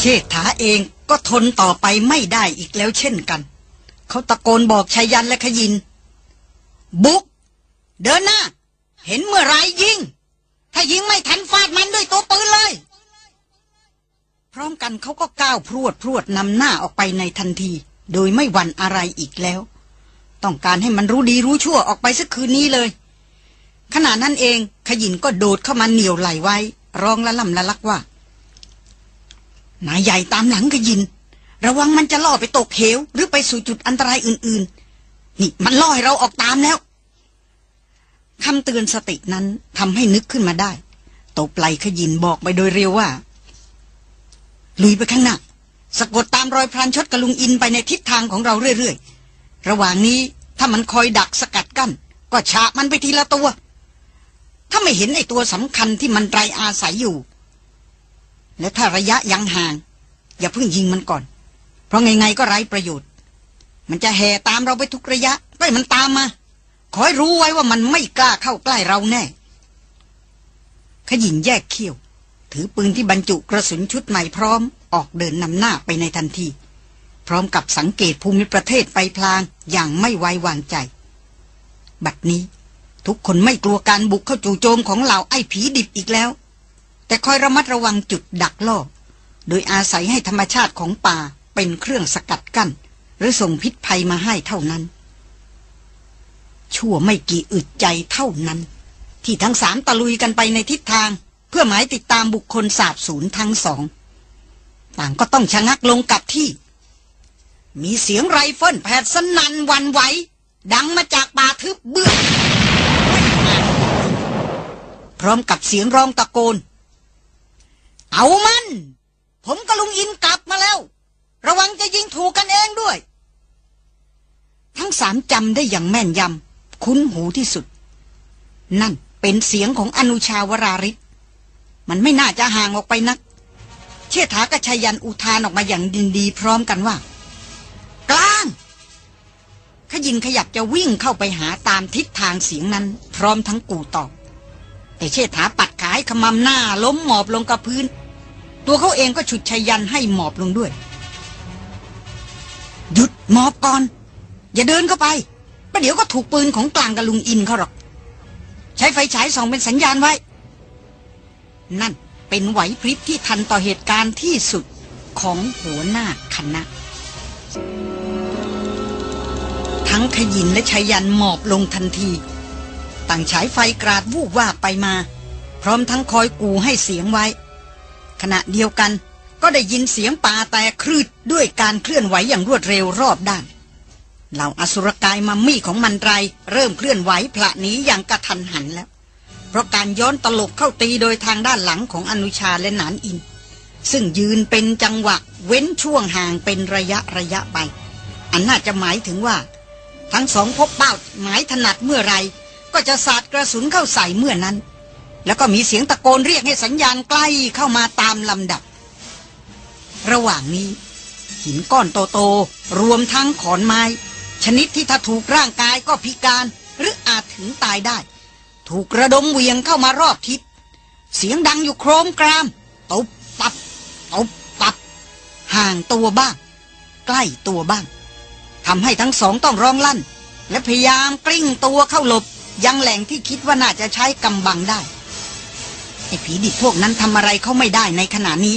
เชษฐาเองก็ทนต่อไปไม่ได้อีกแล้วเช่นกัน เขาตะโกนบอกชายันและขยิน บุก เดินหน้า เห็นเมื่อไรยิง ถ้ายิงไม่ทันฟาดมันด้วยตัวปืนเลย พร้อมกันเขาก็ก้าวพรวดพรวดนำหน้าออกไปในทันที โดยไม่หวั่นอะไรอีกแล้ว ต้องการให้มันรู้ดีรู้ชั่วออกไปสักคืนนี้เลย ขณะนั้นเองขยินก็โดดเข้ามาเหนียวไหลไว้ ร้องละล่ำละลักว่า นายใหญ่ตามหลังขยิน ระวังมันจะล่อไปตกเหว หรือไปสู่จุดอันตรายอื่น ๆ นี่มันล่อให้เราออกตามแล้วคำเตือนสตินั้นทำให้นึกขึ้นมาได้ตบไหลขยินบอกไปโดยเร็วว่า ลุยไปข้างหน้าสะกดตามรอยพรานชดกระลุงอินไปในทิศทางของเราเรื่อย ๆ ระหว่างนี้ถ้ามันคอยดักสกัดกั้นก็ฉามันไปทีละตัว ถ้าไม่เห็นไอ้ตัวสำคัญที่มันไรอาศัยอยู่ และถ้าระยะยังห่าง อย่าเพิ่งยิงมันก่อน เพราะไงๆก็ไร้ประโยชน์ มันจะแห่ตามเราไปทุกระยะก็ให้มันตามมา ขอให้รู้ไว้ว่ามันไม่กล้าเข้าใกล้เราแน่ ขยินแยกเขี้ยว ถือปืนที่บรรจุกระสุนชุดใหม่พร้อม ออกเดินนำหน้าไปในทันที พร้อมกับสังเกตภูมิประเทศไปพลางอย่างไม่ไว้วางใจ บัดนี้ทุกคนไม่กลัวการบุกเข้าจู่โจมของเหล่าไอ้ผีดิบอีกแล้ว แต่คอยระมัดระวังจุดดักล่อ โดยอาศัยให้ธรรมชาติของป่าเป็นเครื่องสกัดกั้น หรือส่งพิษภัยมาให้เท่านั้น ชั่วไม่กี่อึดใจเท่านั้น ที่ทั้งสามตะลุยกันไปในทิศทาง เพื่อหมายติดตามบุคคลสาบสูญทั้งสอง ต่างก็ต้องชะงักลงกับที่ มีเสียงไรเฟิลแผดสนันวันไหวดังมาจากป่าทึบเบื้องพร้อมกับเสียงร้องตะโกน เอามัน ผมกับลุงอินกลับมาแล้ว ระวังจะยิงถูกกันเองด้วย ทั้งสามจำได้อย่างแม่นยำคุ้นหูที่สุด นั่นเป็นเสียงของอนุชาวราริศมันไม่น่าจะห่างออกไปนัก เชี่ยถากชยันอุทานออกมาอย่างดินดีพร้อมกันว่า กลางขยินขยับจะวิ่งเข้าไปหาตามทิศทางเสียงนั้น พร้อมทั้งกูตอบแต่เชษฐาปัดขายขมำหน้าล้มหมอบลงกับพื้น ตัวเขาเองก็ฉุดชยันให้หมอบลงด้วย หยุดหมอบก่อน อย่าเดินเข้าไปประเดี๋ยวก็ถูกปืนของกลางกับลุงอินเขาหรอก ใช้ไฟฉายส่องเป็นสัญญาณไว้ นั่นเป็นไหวพริบที่ทันต่อเหตุการณ์ที่สุดของหัวหน้าคณะ ทั้งขยินและชายันหมอบลงทันที ต่างฉายไฟกราดวูบวาบไปมา พร้อมทั้งคอยกูให้เสียงไว้ ขณะเดียวกันก็ได้ยินเสียงป่าแตกครืดด้วยการเคลื่อนไหวอย่างรวดเร็วรอบด้าน เหล่าอสุรกายมัมมี่ของมันไรเริ่มเคลื่อนไหวพละหนีอย่างกระทันหันแล้ว เพราะการย้อนตลบเข้าตีโดยทางด้านหลังของอนุชาและหนานอิน ซึ่งยืนเป็นจังหวะเว้นช่วงห่างเป็นระยะระยะไป อันน่าจะหมายถึงว่า ทั้งสองพบเป้าหมายถนัดเมื่อไร ก็จะสาดกระสุนเข้าใส่เมื่อนั้น แล้วก็มีเสียงตะโกนเรียกให้สัญญาณใกล้เข้ามาตามลำดับ ระหว่างนี้ หินก้อนโตๆรวมทั้งขอนไม้ ชนิดที่ถ้าถูกร่างกายก็พิการ หรืออาจถึงตายได้ ถูกระดมเวียงเข้ามารอบทิศเสียงดังอยู่โครมกรามตบตับตบตับ ห่างตัวบ้าง ใกล้ตัวบ้างทำให้ทั้งสองต้องร้องลั่น และพยายามกลิ้งตัวเข้าหลบ ยังแหล่งที่คิดว่าน่าจะใช้กำบังได้ ไอ้ผีดิบพวกนั้นทำอะไรเขาไม่ได้ในขณะนี้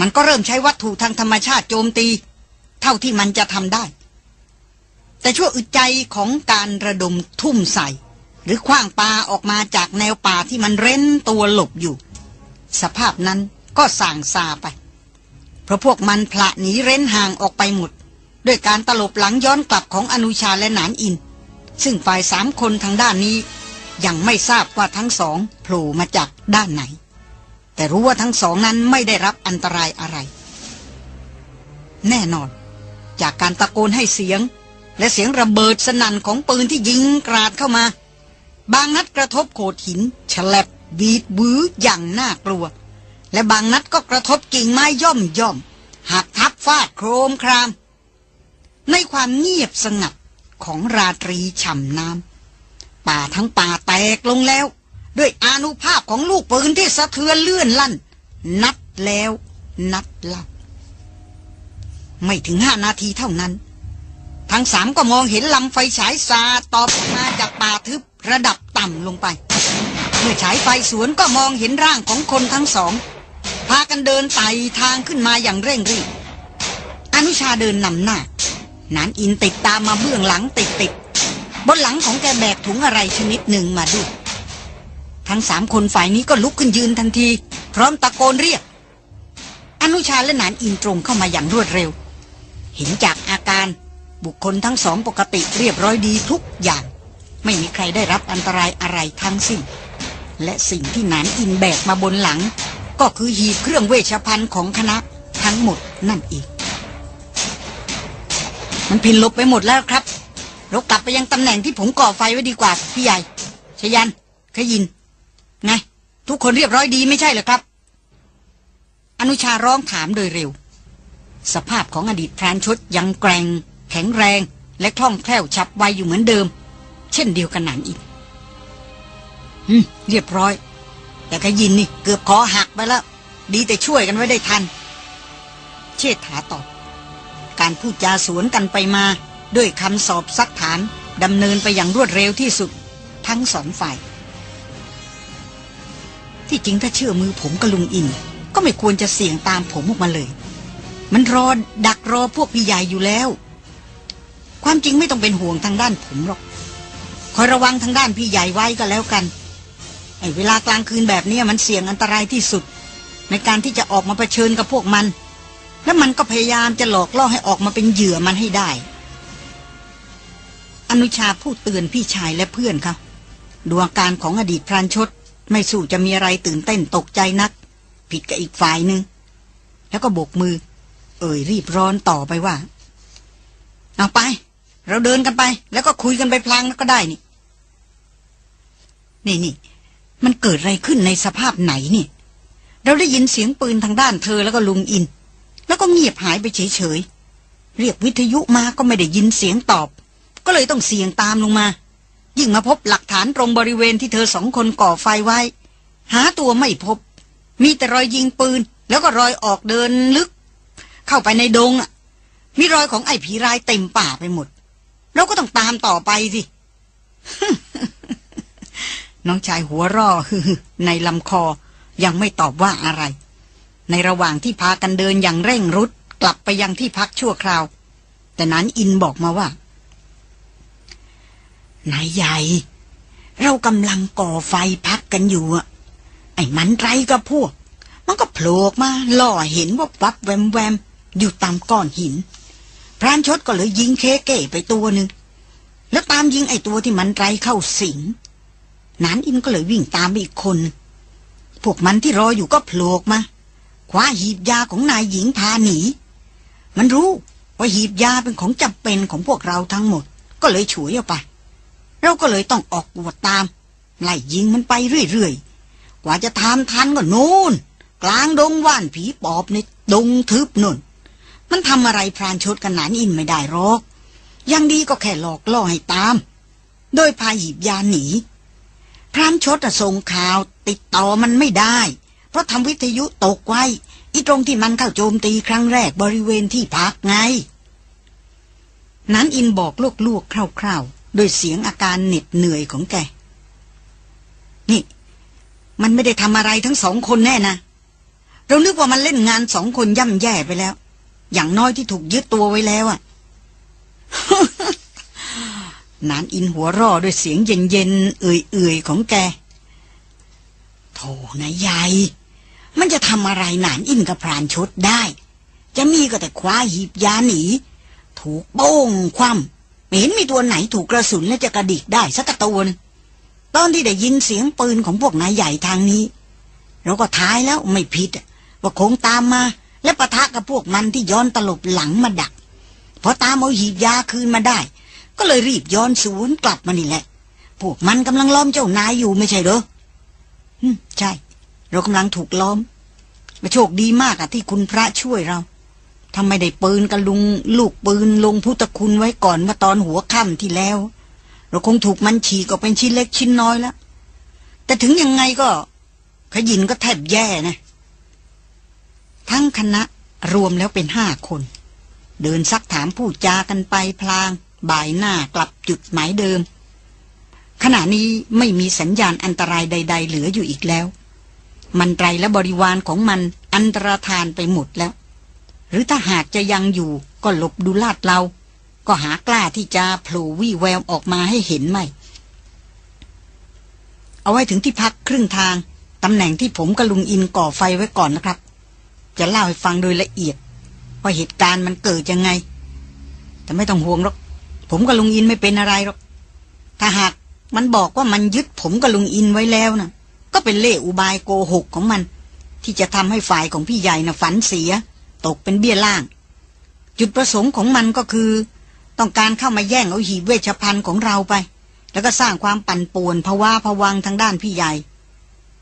มันก็เริ่มใช้วัตถุทางธรรมชาติโจมตี เท่าที่มันจะทำได้ แต่ชั่วอึดใจของการระดมทุ่มใส่ หรือคว้างปลาออกมาจากแนวป่าที่มันเร้นตัวหลบอยู่ สภาพนั้นก็ส่างซาไป เพราะพวกมันพละหนีเร้นห่างออกไปหมด ด้วยการตลบหลังย้อนกลับของอนุชาและหนานอิน ซึ่งฝ่ายสามคนทางด้านนี้ ยังไม่ทราบว่าทั้งสองโผล่มาจากด้านไหน แต่รู้ว่าทั้งสองนั้นไม่ได้รับอันตรายอะไร แน่นอน จากการตะโกนให้เสียง และเสียงระเบิดสนั่นของปืนที่ยิงกราดเข้ามา บางนัดกระทบโขดหินฉลับบีดบื้ออย่างน่ากลัว และบางนัดก็กระทบกิ่งไม้ย่อมย่อมหักทับฟาดโครมคราม ในความเงียบสงัดของราตรีฉ่ำน้ำ ป่าทั้งป่าแตกลงแล้ว ด้วยอานุภาพของลูกปืนที่สะเทือนเลื่อนลั่น นัดแล้ว นัดเล่าไม่ถึงห้านาทีเท่านั้น ทั้งสามก็มองเห็นลำไฟฉายซาตอบมาจากป่าทึบระดับต่ำลงไป เมื่อฉายไฟสวนก็มองเห็นร่างของคนทั้งสอง พากันเดินไต่ทางขึ้นมาอย่างเร่งรีบอนุชาเดินนำหน้า นานอินติดตามมาเบื้องหลังติดติด บนหลังของแกแบกถุงอะไรชนิดหนึ่งมาด้วยทั้งสามคนฝ่ายนี้ก็ลุกขึ้นยืนทันที พร้อมตะโกนเรียก อนุชาและนานอินตรงเข้ามาอย่างรวดเร็ว เห็นจากอาการบุคคลทั้งสองปกติเรียบร้อยดีทุกอย่าง ไม่มีใครได้รับอันตรายอะไรทั้งสิ้น และสิ่งที่นานอินแบกมาบนหลัง ก็คือหีบเครื่องเวชภัณฑ์ของคณะทั้งหมดนั่นเองมันพินลบไปหมดแล้วครับ เรากลับไปยังตำแหน่งที่ผมก่อไฟไว้ดีกว่าพี่ใหญ่ชยันขยินไงทุกคนเรียบร้อยดีไม่ใช่เหรอครับ อนุชาร้องถามโดยเร็ว สภาพของอดีตพรานชดยังแกร่งแข็งแรง และคล่องแคล่วฉับไวอยู่เหมือนเดิม เช่นเดียวกันหนันอีกอืมเรียบร้อย แต่ขยินนี่เกือบคอหักไปแล้ว ดีแต่ช่วยกันไว้ได้ทัน เชษฐาตอบ การพูดจาสวนกันไปมา ด้วยคำสอบซักถามดำเนินไปอย่างรวดเร็วที่สุดทั้งสองฝ่าย ที่จริงถ้าเชื่อมือผมกับลุงอิน ก็ไม่ควรจะเสี่ยงตามผมออกมาเลย มันรอดักรอพวกพี่ใหญ่อยู่แล้ว ความจริงไม่ต้องเป็นห่วงทางด้านผมหรอกคอยระวังทางด้านพี่ใหญ่ไว้ก็แล้วกันไอ้เวลากลางคืนแบบนี้มันเสี่ยงอันตรายที่สุด ในการที่จะออกมาเผชิญกับพวกมัน แล้วมันก็พยายามจะหลอกล่อให้ออกมาเป็นเหยื่อมันให้ได้ อนุชาพูดเตือนพี่ชายและเพื่อนเขาดวงการของอดีตพรานชด ไม่สู้จะมีอะไรตื่นเต้นตกใจนัก ผิดกับอีกฝ่ายหนึ่งแล้วก็โบกมือ เอ่ยรีบร้อนต่อไปว่า เอาไป เราเดินกันไป แล้วก็คุยกันไปพลางก็ได้นี่ นี่นี่มันเกิดอะไรขึ้นในสภาพไหนนี่ เราได้ยินเสียงปืนทางด้านเธอแล้วก็ลุงอิน แล้วก็เงียบหายไปเฉยๆเรียกวิทยุมาก็ไม่ได้ยินเสียงตอบ ก็เลยต้องเสี่ยงตามลงมา ยิ่งมาพบหลักฐานตรงบริเวณที่เธอสองคนก่อไฟไว้ หาตัวไม่พบ มีแต่รอยยิงปืน แล้วก็รอยออกเดินลึก เข้าไปในดงอะ มีรอยของไอ้ผีรายเต็มป่าไปหมด เราก็ต้องตามต่อไปสิน้องชายหัวร่อในลำคอยังไม่ตอบว่าอะไร ในระหว่างที่พากันเดินอย่างเร่งรุดกลับไปยังที่พักชั่วคราว แต่นั้นอินบอกมาว่า นายใหญ่ เรากำลังก่อไฟพักกันอยู่อะไอ้มันไรกับพวก มันก็โผล่มาล่อเห็นว่าวับแวมแวมอยู่ตามก้อนหิน พรานชดก็เลยยิงเคเก้ไปตัวหนึ่งแล้วตามยิงไอ้ตัวที่มันไรเข้าสิงนานอินก็เลยวิ่งตามไปอีกคน พวกมันที่รออยู่ก็โผล่มาคว้าหีบยาของนายหญิงพาหนี มันรู้ว่าหีบยาเป็นของจำเป็นของพวกเราทั้งหมด ก็เลยฉวยออกไป เราก็เลยต้องออกบวดตาม ไล่ยิงมันไปเรื่อยๆ กว่าจะทำทันก็โน่น กลางดงว่านผีปอบในดงทึบนุ่น มันทำอะไรพรานชดกันหนานอินไม่ได้หรอก ยังดีก็แค่หลอกล่อให้ตาม โดยพาหีบยาหนี พรานชดส่งข่าวติดต่อมันไม่ได้ เพราะทำวิทยุตกไว้ อีตรงที่มันเข้าโจมตีครั้งแรกบริเวณที่พักไงนั้นอินบอกลวกๆคร่าวๆ โดยเสียงอาการเหน็ดเหนื่อยของแก นี่ มันไม่ได้ทำอะไรทั้งสองคนแน่นะ เรานึกว่ามันเล่นงานสองคนย่ำแย่ไปแล้ว อย่างน้อยที่ถูกยึดตัวไว้แล้วอะนานอินหัวร่อด้วยเสียงเย็นๆเอื่อยๆของแก โธ่นายใหญ่มันจะทำอะไรนานอินกับพรานชดได้ จะมีก็แต่คว้าหีบยาหนี ถูกโป้งคว่ำ ไม่เห็นมีตัวไหนถูกกระสุนและจะกระดิกได้สักตัวนตอนที่ได้ยินเสียงปืนของพวกนายใหญ่ทางนี้เราก็ท้ายแล้วไม่ผิดว่าคงตามมา และปะทะกับพวกมันที่ย้อนตลบหลังมาดักพอตามเอาหีบยาคืนมาได้ ก็เลยรีบย้อนสวนกลับมานี่แหละ พวกมันกำลังล้อมเจ้านายอยู่ไม่ใช่เหรออืมใช่ เรากำลังถูกล้อมมาโชคดีมากอะที่คุณพระช่วยเรา ทำไมได้ปืนกับลุง ลูกปืนลงพุทธคุณไว้ก่อนมาตอนหัวค่ำที่แล้ว เราคงถูกมันฉีกก็เป็นชิ้นเล็กชิ้นน้อยแล้ว แต่ถึงยังไงก็ ขยินก็แทบแย่นะ ทั้งคณะรวมแล้วเป็นห้าคน เดินซักถามผู้จากันไปพลาง บ่ายหน้ากลับจุดหมายเดิม ขณะนี้ไม่มีสัญญาณอันตรายใด ๆ เหลืออยู่อีกแล้ว มันไตรและบริวารของมันอันตรธานไปหมดแล้ว หรือถ้าหากจะยังอยู่ก็หลบดูลาดเรา ก็หากล้าที่จะโผล่วี่แววออกมาให้เห็นไหม เอาไว้ถึงที่พักครึ่งทาง ตำแหน่งที่ผมกับลุงอินก่อไฟไว้ก่อนนะครับ จะเล่าให้ฟังโดยละเอียด ว่าเหตุการณ์มันเกิดยังไง แต่ไม่ต้องห่วงหรอก ผมกับลุงอินไม่เป็นอะไรหรอก ถ้าหากมันบอกว่ามันยึดผมกับลุงอินไว้แล้วนะก็เป็นเล่อุบายโกหกของมัน ที่จะทำให้ฝ่ายของพี่ใหญ่นะฝันเสีย ตกเป็นเบี้ยล่าง จุดประสงค์ของมันก็คือ ต้องการเข้ามาแย่งเอาหีบเวชภัณฑ์ของเราไป แล้วก็สร้างความปั่นป่วนภาวะผวังทางด้านพี่ใหญ่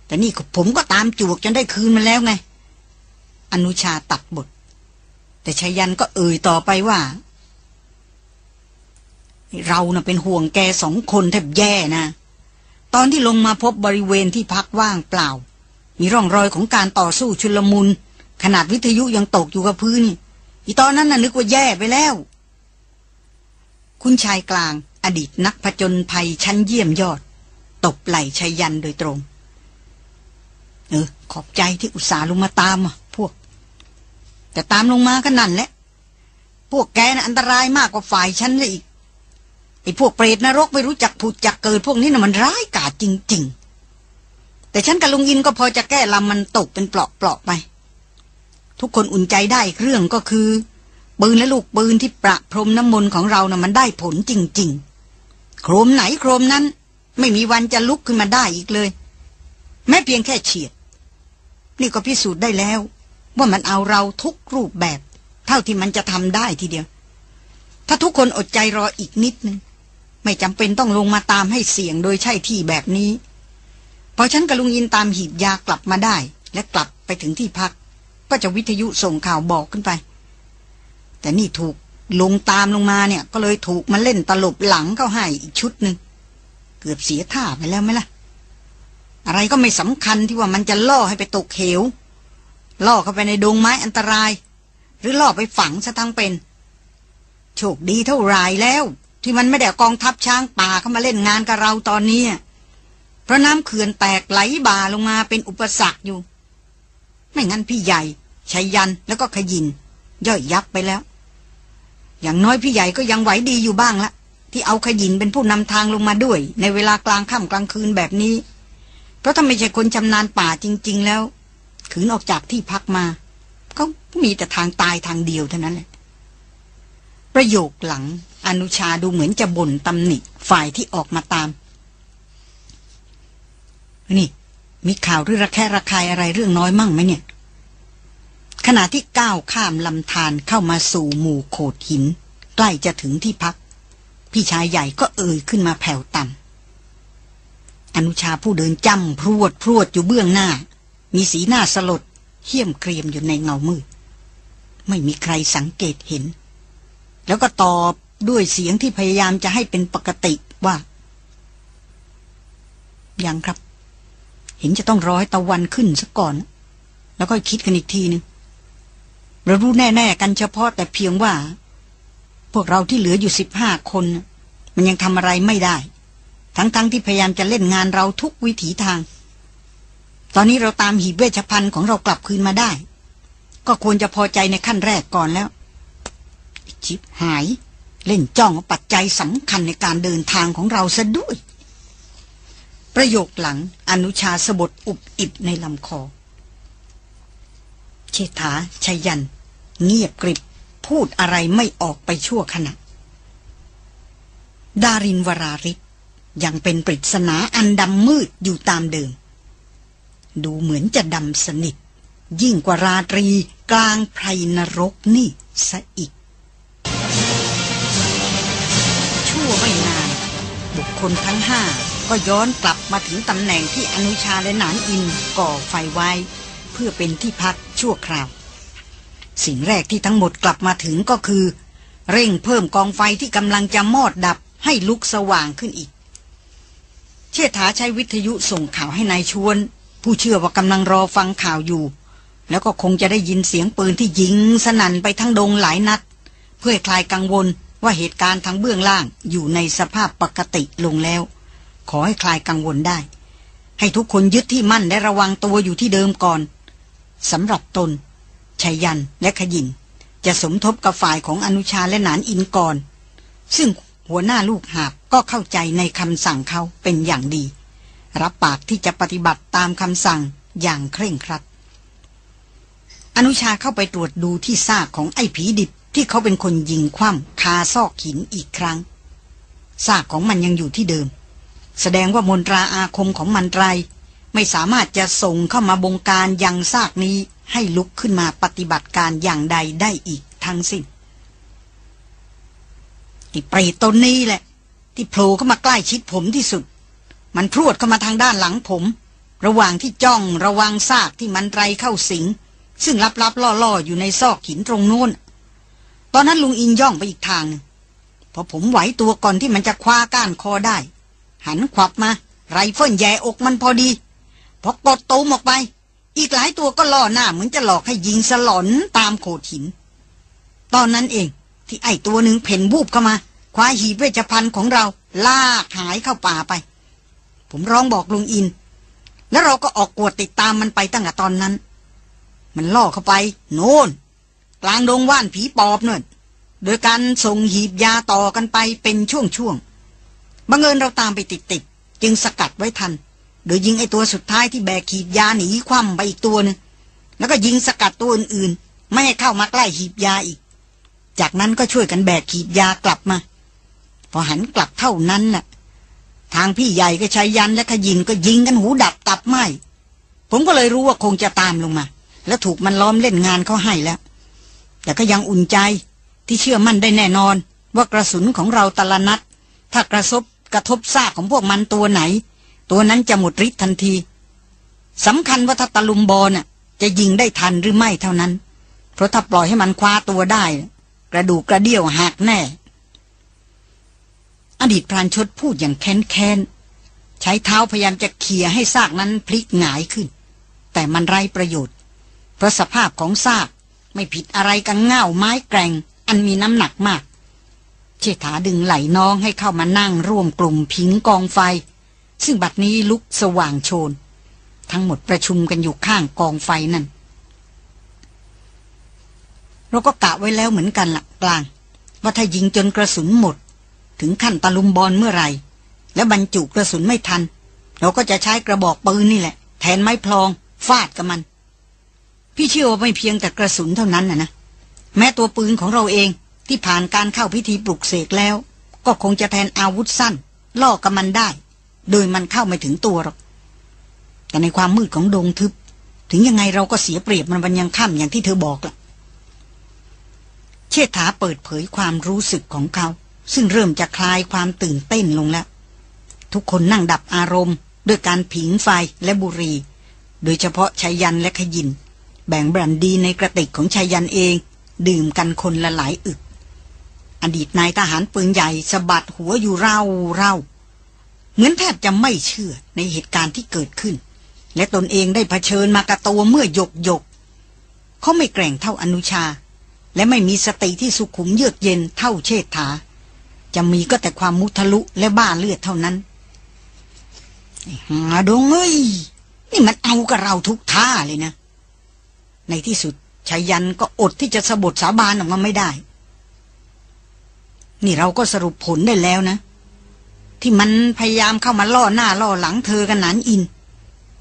แต่นี่ผมก็ตามจวกจนได้คืนมาแล้วไง อนุชาตัดบท แต่ชายันก็เอ่ยต่อไปว่า เรานะ่ะเป็นห่วงแกสองคนแทบแย่นะตอนที่ลงมาพบบริเวณที่พักว่างเปล่า มีร่องรอยของการต่อสู้ชุลมุน ขนาดวิทยุยังตกอยู่กับพื้นนี่อีตอนนั้นน่ะนึกว่าแย่ไปแล้ว คุณชายกลาง อดีตนักผจญภัยชั้นเยี่ยมยอด ตบไหล่ชัยยันโดยตรง เออ ขอบใจที่อุตส่าห์ลงมาตามอะ พวก แต่ตามลงมาก็นั่นแหละ พวกแกนะ่ะอันตรายมากกว่าฝ่ายฉันเลยอีกไอ้พวกเปรตนรกไม่รู้จักผุดจักเกิด พวกนี้นะ่ะมันร้ายกาจจริง ๆ แต่ฉันกับลุงอินก็พอจะแก้ลำมันตกเป็นเปลาะๆไป ทุกคนอุ่นใจได้อีกเรื่องก็คือ ปืนและลูกปืนที่ประพรมน้ำมนต์ของเรานะ่ะมันได้ผลจริง ๆ โครมไหนโครมนั้น ไม่มีวันจะลุกขึ้นมาได้อีกเลย แม้เพียงแค่เฉียด นี่ก็พิสูจน์ได้แล้ว ว่ามันเอาเราทุกรูปแบบ เท่าที่มันจะทำได้ทีเดียว ถ้าทุกคนอดใจรออีกนิดนึงไม่จำเป็นต้องลงมาตามให้เสี่ยงโดยใช่ที่แบบนี้พอฉันกับลุงอินตามหีบยากลับมาได้ และกลับไปถึงที่พัก ก็จะวิทยุส่งข่าวบอกขึ้นไป แต่นี่ถูกลงตามลงมาเนี่ย ก็เลยถูกมาเล่นตลบหลังเข้าให้อีกชุดหนึ่งเกือบเสียท่าไปแล้วไหมล่ะ อะไรก็ไม่สำคัญที่ว่ามันจะล่อให้ไปตกเหว ล่อเข้าไปในดงไม้อันตราย หรือล่อไปฝังซะทั้งเป็น โชคดีเท่าไรแล้ว ที่มันไม่ได้กองทัพช้างป่าเข้ามาเล่นงานกับเราตอนนี้เพราะน้ำเขื่อนแตกไหลบ่าลงมาเป็นอุปสรรคอยู่ ไม่งั้นพี่ใหญ่ ชัยยันแล้วก็ขยิน ย่อยยับไปแล้ว อย่างน้อยพี่ใหญ่ก็ยังไหวดีอยู่บ้างละ ที่เอาขยินเป็นผู้นำทางลงมาด้วย ในเวลากลางค่ำกลางคืนแบบนี้ เพราะถ้าไม่ใช่คนชำนาญป่าจริง ๆ แล้ว ขืนออกจากที่พักมา ก็มีแต่ทางตายทางเดียวเท่านั้นแหละประโยคหลังอนุชาดูเหมือนจะบ่นตำหนิฝ่ายที่ออกมาตาม นี่ มีข่าวหรือระแคะระคายอะไรเรื่องน้อยมั่งไหมเนี่ย ขณะที่ก้าวข้ามลำธารเข้ามาสู่หมู่โขดหิน ใกล้จะถึงที่พัก พี่ชายใหญ่ก็เอ่ยขึ้นมาแผ่วต่ำอนุชาผู้เดินจำพรวดพรวดอยู่เบื้องหน้า มีสีหน้าสลดเหี้ยมเกรียมอยู่ในเงามืดไม่มีใครสังเกตเห็น แล้วก็ตอบด้วยเสียงที่พยายามจะให้เป็นปกติว่า ยังครับ เห็นจะต้องร้อยตะวันขึ้นซะก่อน แล้วก็คิดกันอีกทีนึง เรารู้แน่ ๆ กันเฉพาะแต่เพียงว่า พวกเราที่เหลืออยู่สิบห้าคน มันยังทำอะไรไม่ได้ ทั้งๆทที่พยายามจะเล่นงานเราทุกวิถีทาง ตอนนี้เราตามหีบเวชภัณฑ์ของเรากลับคืนมาได้ ก็ควรจะพอใจในขั้นแรกก่อนแล้วชิบหายเล่นจ้องปัจจัยสำคัญในการเดินทางของเราซะด้วย ประโยคหลังอนุชาสบทอุบอิบในลำคอ เชษฐาชัยยัน เงียบกริบ พูดอะไรไม่ออกไปชั่วขณะ ดารินวราริศยังเป็นปริศนาอันดำมืดอยู่ตามเดิม ดูเหมือนจะดำสนิท ยิ่งกว่าราตรีกลางไพรนรกนี่ซะอีก ชั่วไม่นาน บุคคลทั้งห้าก็ย้อนกลับมาถึงตำแหน่งที่อนุชาและนานอินก่อไฟไว้ พื่อเป็นที่พักชั่วคราว สิ่งแรกที่ทั้งหมดกลับมาถึงก็คือ เร่งเพิ่มกองไฟที่กำลังจะมอดดับให้ลุกสว่างขึ้นอีก เชษฐาใช้วิทยุส่งข่าวให้นายชวน ผู้เชื่อว่ากำลังรอฟังข่าวอยู่ แล้วก็คงจะได้ยินเสียงปืนที่ยิงสนั่นไปทั้งดงหลายนัด เพื่อคลายกังวลว่าเหตุการณ์ทางเบื้องล่างอยู่ในสภาพปกติลงแล้ว ขอให้คลายกังวลได้ ให้ทุกคนยึดที่มั่นและระวังตัวอยู่ที่เดิมก่อน สำหรับตนชัยยันและขยิน จะสมทบกับฝ่ายของอนุชาและหนานอินก่อนซึ่งหัวหน้าลูกหาบก็เข้าใจในคำสั่งเขาเป็นอย่างดี รับปากที่จะปฏิบัติตามคำสั่งอย่างเคร่งครัด อนุชาเข้าไปตรวจดูที่ซากของไอ้ผีดิบที่เขาเป็นคนยิงคว่ำคาซอกหินอีกครั้งซากของมันยังอยู่ที่เดิม แสดงว่ามนตราอาคมของมันไร ไม่สามารถจะส่งเข้ามาบงการยังซากนี้ให้ลุกขึ้นมาปฏิบัติการอย่างใดได้อีกทั้งสิ้นไอ้ปรีตนนี้แหละ ที่โผล่เข้ามาใกล้ชิดผมที่สุด มันพรวดเข้ามาทางด้านหลังผม ระหว่างที่จ้องระวังซากที่มันไรเข้าสิง ซึ่งลับๆล่อๆ อยู่ในซอกหินตรงโน้น ตอนนั้นลุงอินย่องไปอีกทางพอผมไหวตัวก่อนที่มันจะคว้าก้านคอได้ หันขวับมา ไรเฟิลแย่อกมันพอดี พอกดตูมออกไป อีกหลายตัวก็ล่อหน้าเหมือนจะหลอกให้ยิงสลอนตามโขดหิน ตอนนั้นเองที่ไอตัวหนึ่งเพ่นบูบเข้ามา คว้าหีบเวชภัณฑ์ของเราลากหายเข้าป่าไป ผมร้องบอกลุงอิน แล้วเราก็ออกกวดติดตามมันไปตั้งแต่ตอนนั้น มันล่อเข้าไป โน่น กลางดงว่านผีปอบเน่นโดยการส่งหีบยาต่อกันไปเป็นช่วงๆบังเอิญเราตามไปติดๆจึงสกัดไว้ทัน ดยยิงไอตัวสุดท้ายที่แบกหีบยาหนีคว่ำไปอีกตัวนึงแล้วก็ยิงสกัดตัวอื่นๆ ไม่ให้เข้ามาใกล้หีบยาอีก จากนั้นก็ช่วยกันแบกหีบยากลับมา พอหันกลับเท่านั้นน่ะ ทางพี่ใหญ่ก็ใช้ยันและขยินก็ยิงกันหูดับตับไหมผมก็เลยรู้ว่าคงจะตามลงมา แล้วถูกมันล้อมเล่นงานเขาให้แล้ว แต่ก็ยังอุ่นใจที่เชื่อมั่นได้แน่นอน ว่ากระสุนของเราตะละนัด ถ้ากระทบกระทบซากของพวกมันตัวไหน ตัวนั้นจะหมดฤทธิ์ทันทีสำคัญว่าถ้าตะลุมบอลน่ะ จะยิงได้ทันหรือไม่เท่านั้น เพราะถ้าปล่อยให้มันคว้าตัวได้ กระดูกกระเดี่ยวหักแน่ อดีตพรานชดพูดอย่างแค้นแค้นใช้เท้าพยายามจะเขี่ยให้ซากนั้นพลิกหงายขึ้น แต่มันไร้ประโยชน์ เพราะสภาพของซากไม่ผิดอะไรกับเง่าไม้แกร่ง อันมีน้ำหนักมาก เชษฐาดึงไหลน้องให้เข้ามานั่งร่วมกลุ่มผิงกองไฟ ซึ่งบัดนี้ลุกสว่างโชน ทั้งหมดประชุมกันอยู่ข้างกองไฟนั่น เราก็กะไว้แล้วเหมือนกันละกลาง ว่าถ้ายิงจนกระสุนหมด ถึงขั้นตะลุมบอลเมื่อไหร่ แล้วบรรจุกระสุนไม่ทัน เราก็จะใช้กระบอกปืนนี่แหละ แทนไม้พลอง ฟาดกับมัน พี่เชื่อว่าไม่เพียงแต่กระสุนเท่านั้นนะนะแม้ตัวปืนของเราเองที่ผ่านการเข้าพิธีปลุกเสกแล้ว ก็คงจะแทนอาวุธสั้น ล่อกับมันได้ โดยมันเข้าไม่ถึงตัวหรอก แต่ในความมืดของดงทึบ ถึงยังไงเราก็เสียเปรียบมันวันยังค่ำอย่างที่เธอบอกล่ะ เชษฐาเปิดเผยความรู้สึกของเขา ซึ่งเริ่มจะคลายความตื่นเต้นลงแล้ว ทุกคนนั่งดับอารมณ์ ด้วยการผิงไฟและบุหรี่โดยเฉพาะชายันและขยิน แบ่งแบรนดีในกระติกของชายันเอง ดื่มกันคนละหลายอึกอดีตนายทหารปืนใหญ่สะบัดหัวอยู่เร่าเร่า เหมือนแทบจะไม่เชื่อในเหตุการณ์ที่เกิดขึ้น และตนเองได้เผชิญมากระตัวเมื่อหยกหยกเขาไม่แกร่งเท่าอนุชา และไม่มีสติที่สุขุมเยือกเย็นเท่าเชษฐา จะมีก็แต่ความมุทะลุและบ้าเลือดเท่านั้นหาดงเอ้ยนี่มันเอากับเราทุกท่าเลยนะ ในที่สุดชายันก็อดที่จะสะบดสาบานออกมาไม่ได้ นี่เราก็สรุปผลได้แล้วนะ ที่มันพยายามเข้ามาล่อหน้าล่อหลังเธอกันนันอิน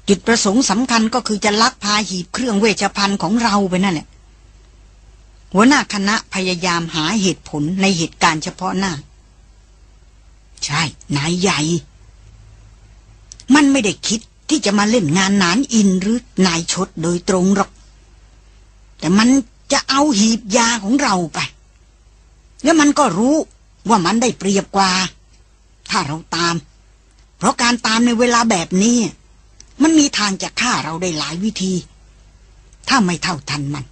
จุดประสงค์สำคัญก็คือจะลักพาหีบเครื่องเวชภัณฑ์ของเราไปนั่นแหละหัวหน้าคณะพยายามหาเหตุผลในเหตุการณ์เฉพาะหน้า ใช่ นายใหญ่ มันไม่ได้คิดที่จะมาเล่นงานนานอินหรือนายชดโดยตรงหรอก แต่มันจะเอาหีบยาของเราไป แล้วมันก็รู้ว่ามันได้เปรียบกว่า ถ้าเราตาม เพราะการตามในเวลาแบบนี้ มันมีทางจะฆ่าเราได้หลายวิธี ถ้าไม่เท่าทันมัน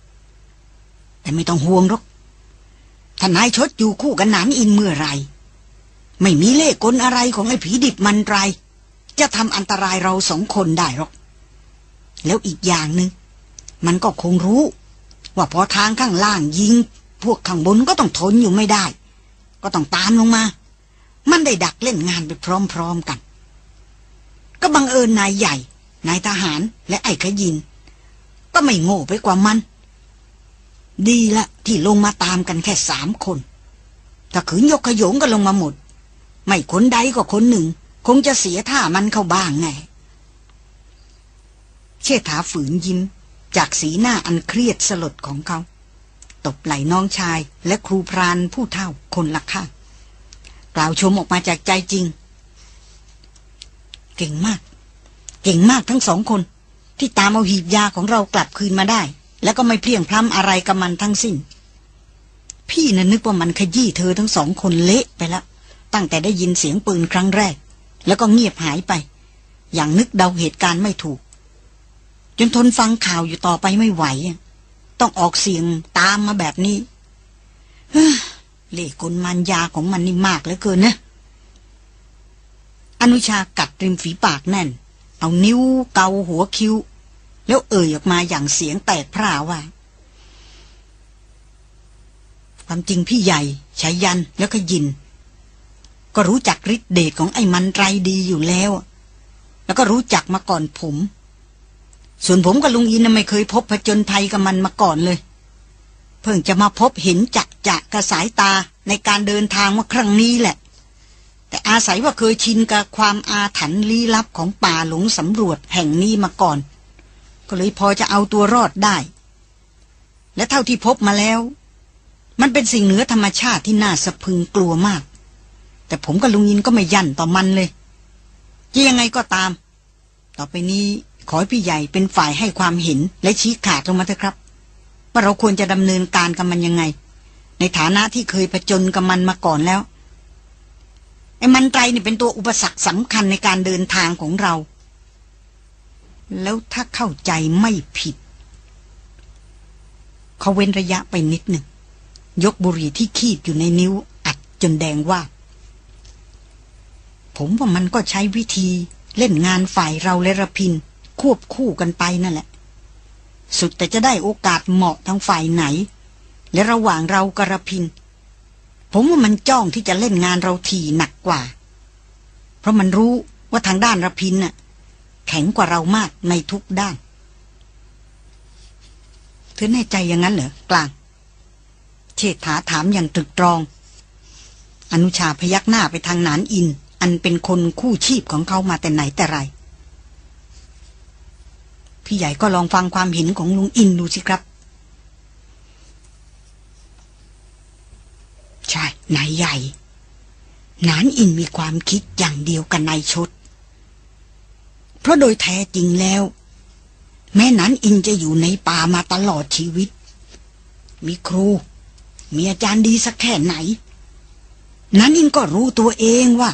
แต่ไม่ต้องห่วงหรอกถ้านายชดอยู่คู่กันนานอินเมื่อไร ไม่มีเล่กลอะไรของไอ้ผีดิบมันไร จะทำอันตรายเราสองคนได้หรอก แล้วอีกอย่างหนึง่งมันก็คงรู้ ว่าพอทางข้างล่างยิง พวกข้างบนก็ต้องทนอยู่ไม่ได้ ก็ต้องตามลงมา มันได้ดักเล่นงานไปพร้อมๆกัน ก็บังเอิญนายใหญ่ นายทหารและไอ้ขยิน ก็ไม่โง่ไปกว่ามัน ดีละที่ลงมาตามกันแค่สามคน ถ้าขืนยกขยงกันลงมาหมด ไม่คนใดก็คนหนึ่ง คงจะเสียท่ามันเข้าบ้างไง เชษฐาฝืนยิ้ม จากสีหน้าอันเครียดสลดของเขา ตบไหล่น้องชายและครูพรานผู้เท่าคนละข้าง ล่าวชมออกมาจากใจจริง เก่งมาก เก่งมากทั้งสองคน ที่ตามเอาหีบยาของเรากลับคืนมาได้ แล้วก็ไม่เพียงพล้ำอะไรกับมันทั้งสิ้น พี่น่ะนึกว่ามันขยี้เธอทั้งสองคนเละไปแล้วตั้งแต่ได้ยินเสียงปืนครั้งแรก แล้วก็เงียบหายไป อย่างนึกเดาเหตุการณ์ไม่ถูก จนทนฟังข่าวอยู่ต่อไปไม่ไหว ต้องออกเสียงตามมาแบบนี้ เล่กลมันยาของมันนี่มากเหลือเกินนะ อนุชากัดริมฝีปากแน่น เอานิ้วเกาหัวคิ้ว แล้วเอ่ยออกมาอย่างเสียงแตกพร่าว่า ความจริงพี่ใหญ่ชายันแล้วก็ยิน ก็รู้จักฤทธิเดชของไอ้มันไรดีอยู่แล้ว แล้วก็รู้จักมาก่อนผม ส่วนผมกับลุงอินไม่เคยพบผจญภัยกับมันมาก่อนเลย พิ่งจะมาพบเห็นจักจะกระสายตาในการเดินทางมาครั้งนี้แหละ แต่อาศัยว่าเคยชินกับความอาถรรพ์ลี้ลับของป่าหลงสำรวจแห่งนี้มาก่อน ก็เลยพอจะเอาตัวรอดได้ และเท่าที่พบมาแล้ว มันเป็นสิ่งเหนือธรรมชาติที่น่าสะพึงกลัวมาก แต่ผมกับลุงอินก็ไม่ยั่นต่อมันเลยจะยังไงก็ตาม ต่อไปนี้ขอให้พี่ใหญ่เป็นฝ่ายให้ความเห็นและชี้ขาดลงมาเถอะครับ ว่าเราควรจะดำเนินการกับมันยังไง ในฐานะที่เคยผจญกับมันมาก่อนแล้วไอ้มันไตรนี่เป็นตัวอุปสรรคสำคัญในการเดินทางของเรา แล้วถ้าเข้าใจไม่ผิด เขาเว้นระยะไปนิดหนึ่ง ยกบุหรี่ที่คีบอยู่ในนิ้วอัดจนแดงว่า ผมว่ามันก็ใช้วิธีเล่นงานฝ่ายเราและระพิน ควบคู่กันไปนั่นแหละ สุดแต่จะได้โอกาสเหมาะทางฝ่ายไหน และระหว่างเรากระพิน ผมว่ามันจ้องที่จะเล่นงานเราทีหนักกว่า เพราะมันรู้ว่าทางด้านระพินน่ะ แข็งกว่าเรามากในทุกด้านเธอแน่ใจอย่างนั้นเหรอกลาง เชษฐาถามอย่างตรึกตรอง อนุชาพยักหน้าไปทางนานอิน อันเป็นคนคู่ชีพของเขามาแต่ไหนแต่ไร พี่ใหญ่ก็ลองฟังความเห็นของลุงอินดูสิครับ ใช่นายใหญ่นานอินมีความคิดอย่างเดียวกับนายชด เพราะโดยแท้จริงแล้ว แม่นานอินจะอยู่ในป่ามาตลอดชีวิต มีครู มีอาจารย์ดีสักแค่ไหนนันอินก็รู้ตัวเองว่า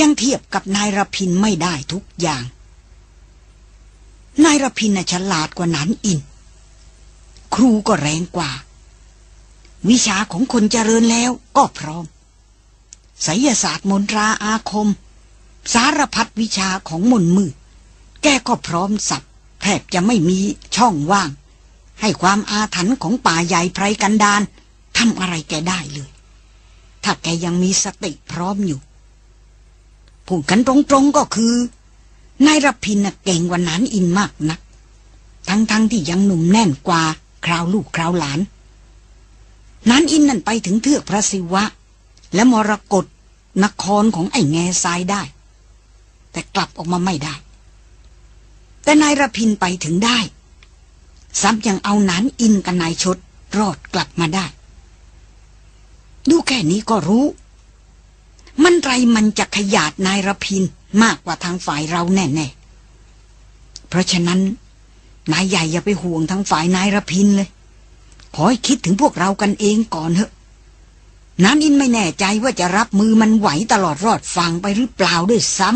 ยังเทียบกับนายรพินไม่ได้ทุกอย่าง นายรพินน่ะฉลาดกว่านั้นอิน ครูก็แรงกว่า วิชาของคนเจริญแล้วก็พร้อมไสยศาสตร์มนตราอาคม สารพัดวิชาของมนมืดแกก็พร้อมสับแทบจะไม่มีช่องว่าง ให้ความอาถรรพ์ของป่าใหญ่ไพรกันดานทำอะไรแกได้เลย ถ้าแกยังมีสติพร้อมอยู่พูดกันตรงๆก็คือ นายรพินเก่งกว่านั้นอินมากนัก ทั้งๆทที่ยังหนุ่มแน่นกว่า คราวลูกคราวหลาน นั้นอินนั่นไปถึงเทือกพระศิวะ และมรกตนครของไอ้แง่ทรายได้ แต่กลับออกมาไม่ได้ แต่นายรพินไปถึงได้ซ้ำยังเอานั้นอินกับนายชดรอดกลับมาได้ ดูแค่นี้ก็รู้ มันไรมันจะขยาดนายรพิน มากกว่าทางฝ่ายเราแน่ๆ เพราะฉะนั้น นายใหญ่อย่าไปห่วงทางฝ่ายนายรพินเลย ขอให้คิดถึงพวกเรากันเองก่อนเถอะน้ำอินไม่แน่ใจว่าจะรับมือมันไหวตลอดรอดฟังไปหรือเปล่าด้วยซ้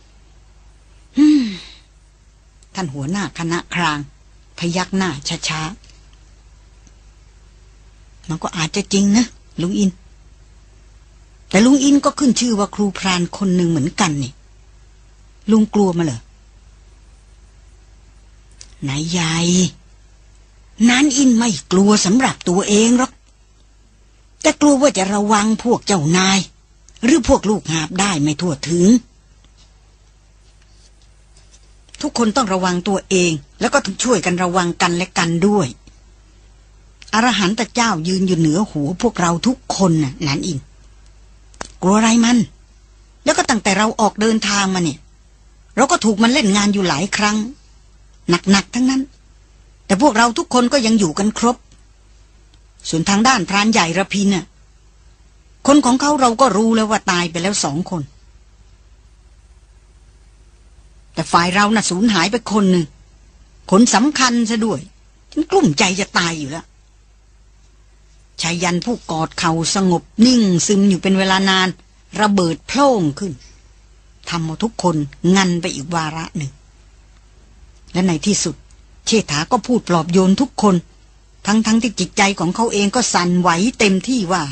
ำฮึท่านหัวหน้าคณะคราง พยักหน้าช้าๆ มันก็อาจจะจริงนะลุงอิน แต่ลุงอินก็ขึ้นชื่อว่าครูพรานคนหนึ่งเหมือนกันนี่ ลุงกลัวมาเหรอ นายใหญ่นานอินไม่กลัวสำหรับตัวเองหรอก แต่กลัวว่าจะระวังพวกเจ้านาย หรือพวกลูกหาบได้ไม่ทั่วถึง ทุกคนต้องระวังตัวเอง แล้วก็ต้องช่วยกันระวังกันและกันด้วย อรหันตเจ้ายืนอยู่เหนือหัวพวกเราทุกคนน่ะนันอิน กลัวอะไรมัน แล้วก็ตั้งแต่เราออกเดินทางมาเนี่ย เราก็ถูกมันเล่นงานอยู่หลายครั้ง หนักๆทั้งนั้น แต่พวกเราทุกคนก็ยังอยู่กันครบ ส่วนทางด้านพรานใหญ่ระพินน่ะคนของเขาเราก็รู้แล้วว่าตายไปแล้วสองคน แต่ฝ่ายเราน่ะสูญหายไปคนหนึ่งคนสำคัญซะด้วย ฉันกลุ้มใจจะตายอยู่แล้วชายยันผู้กอดเข่าสงบนิ่งซึมอยู่เป็นเวลานาน ระเบิดโพล่งขึ้น ทำเอาทุกคนงันไปอีกวาระหนึ่ง และในที่สุด เชษฐาก็พูดปลอบโยนทุกคน ทั้งๆทที่จิตใจของเขาเองก็สั่นไหวเต็มที่ว่า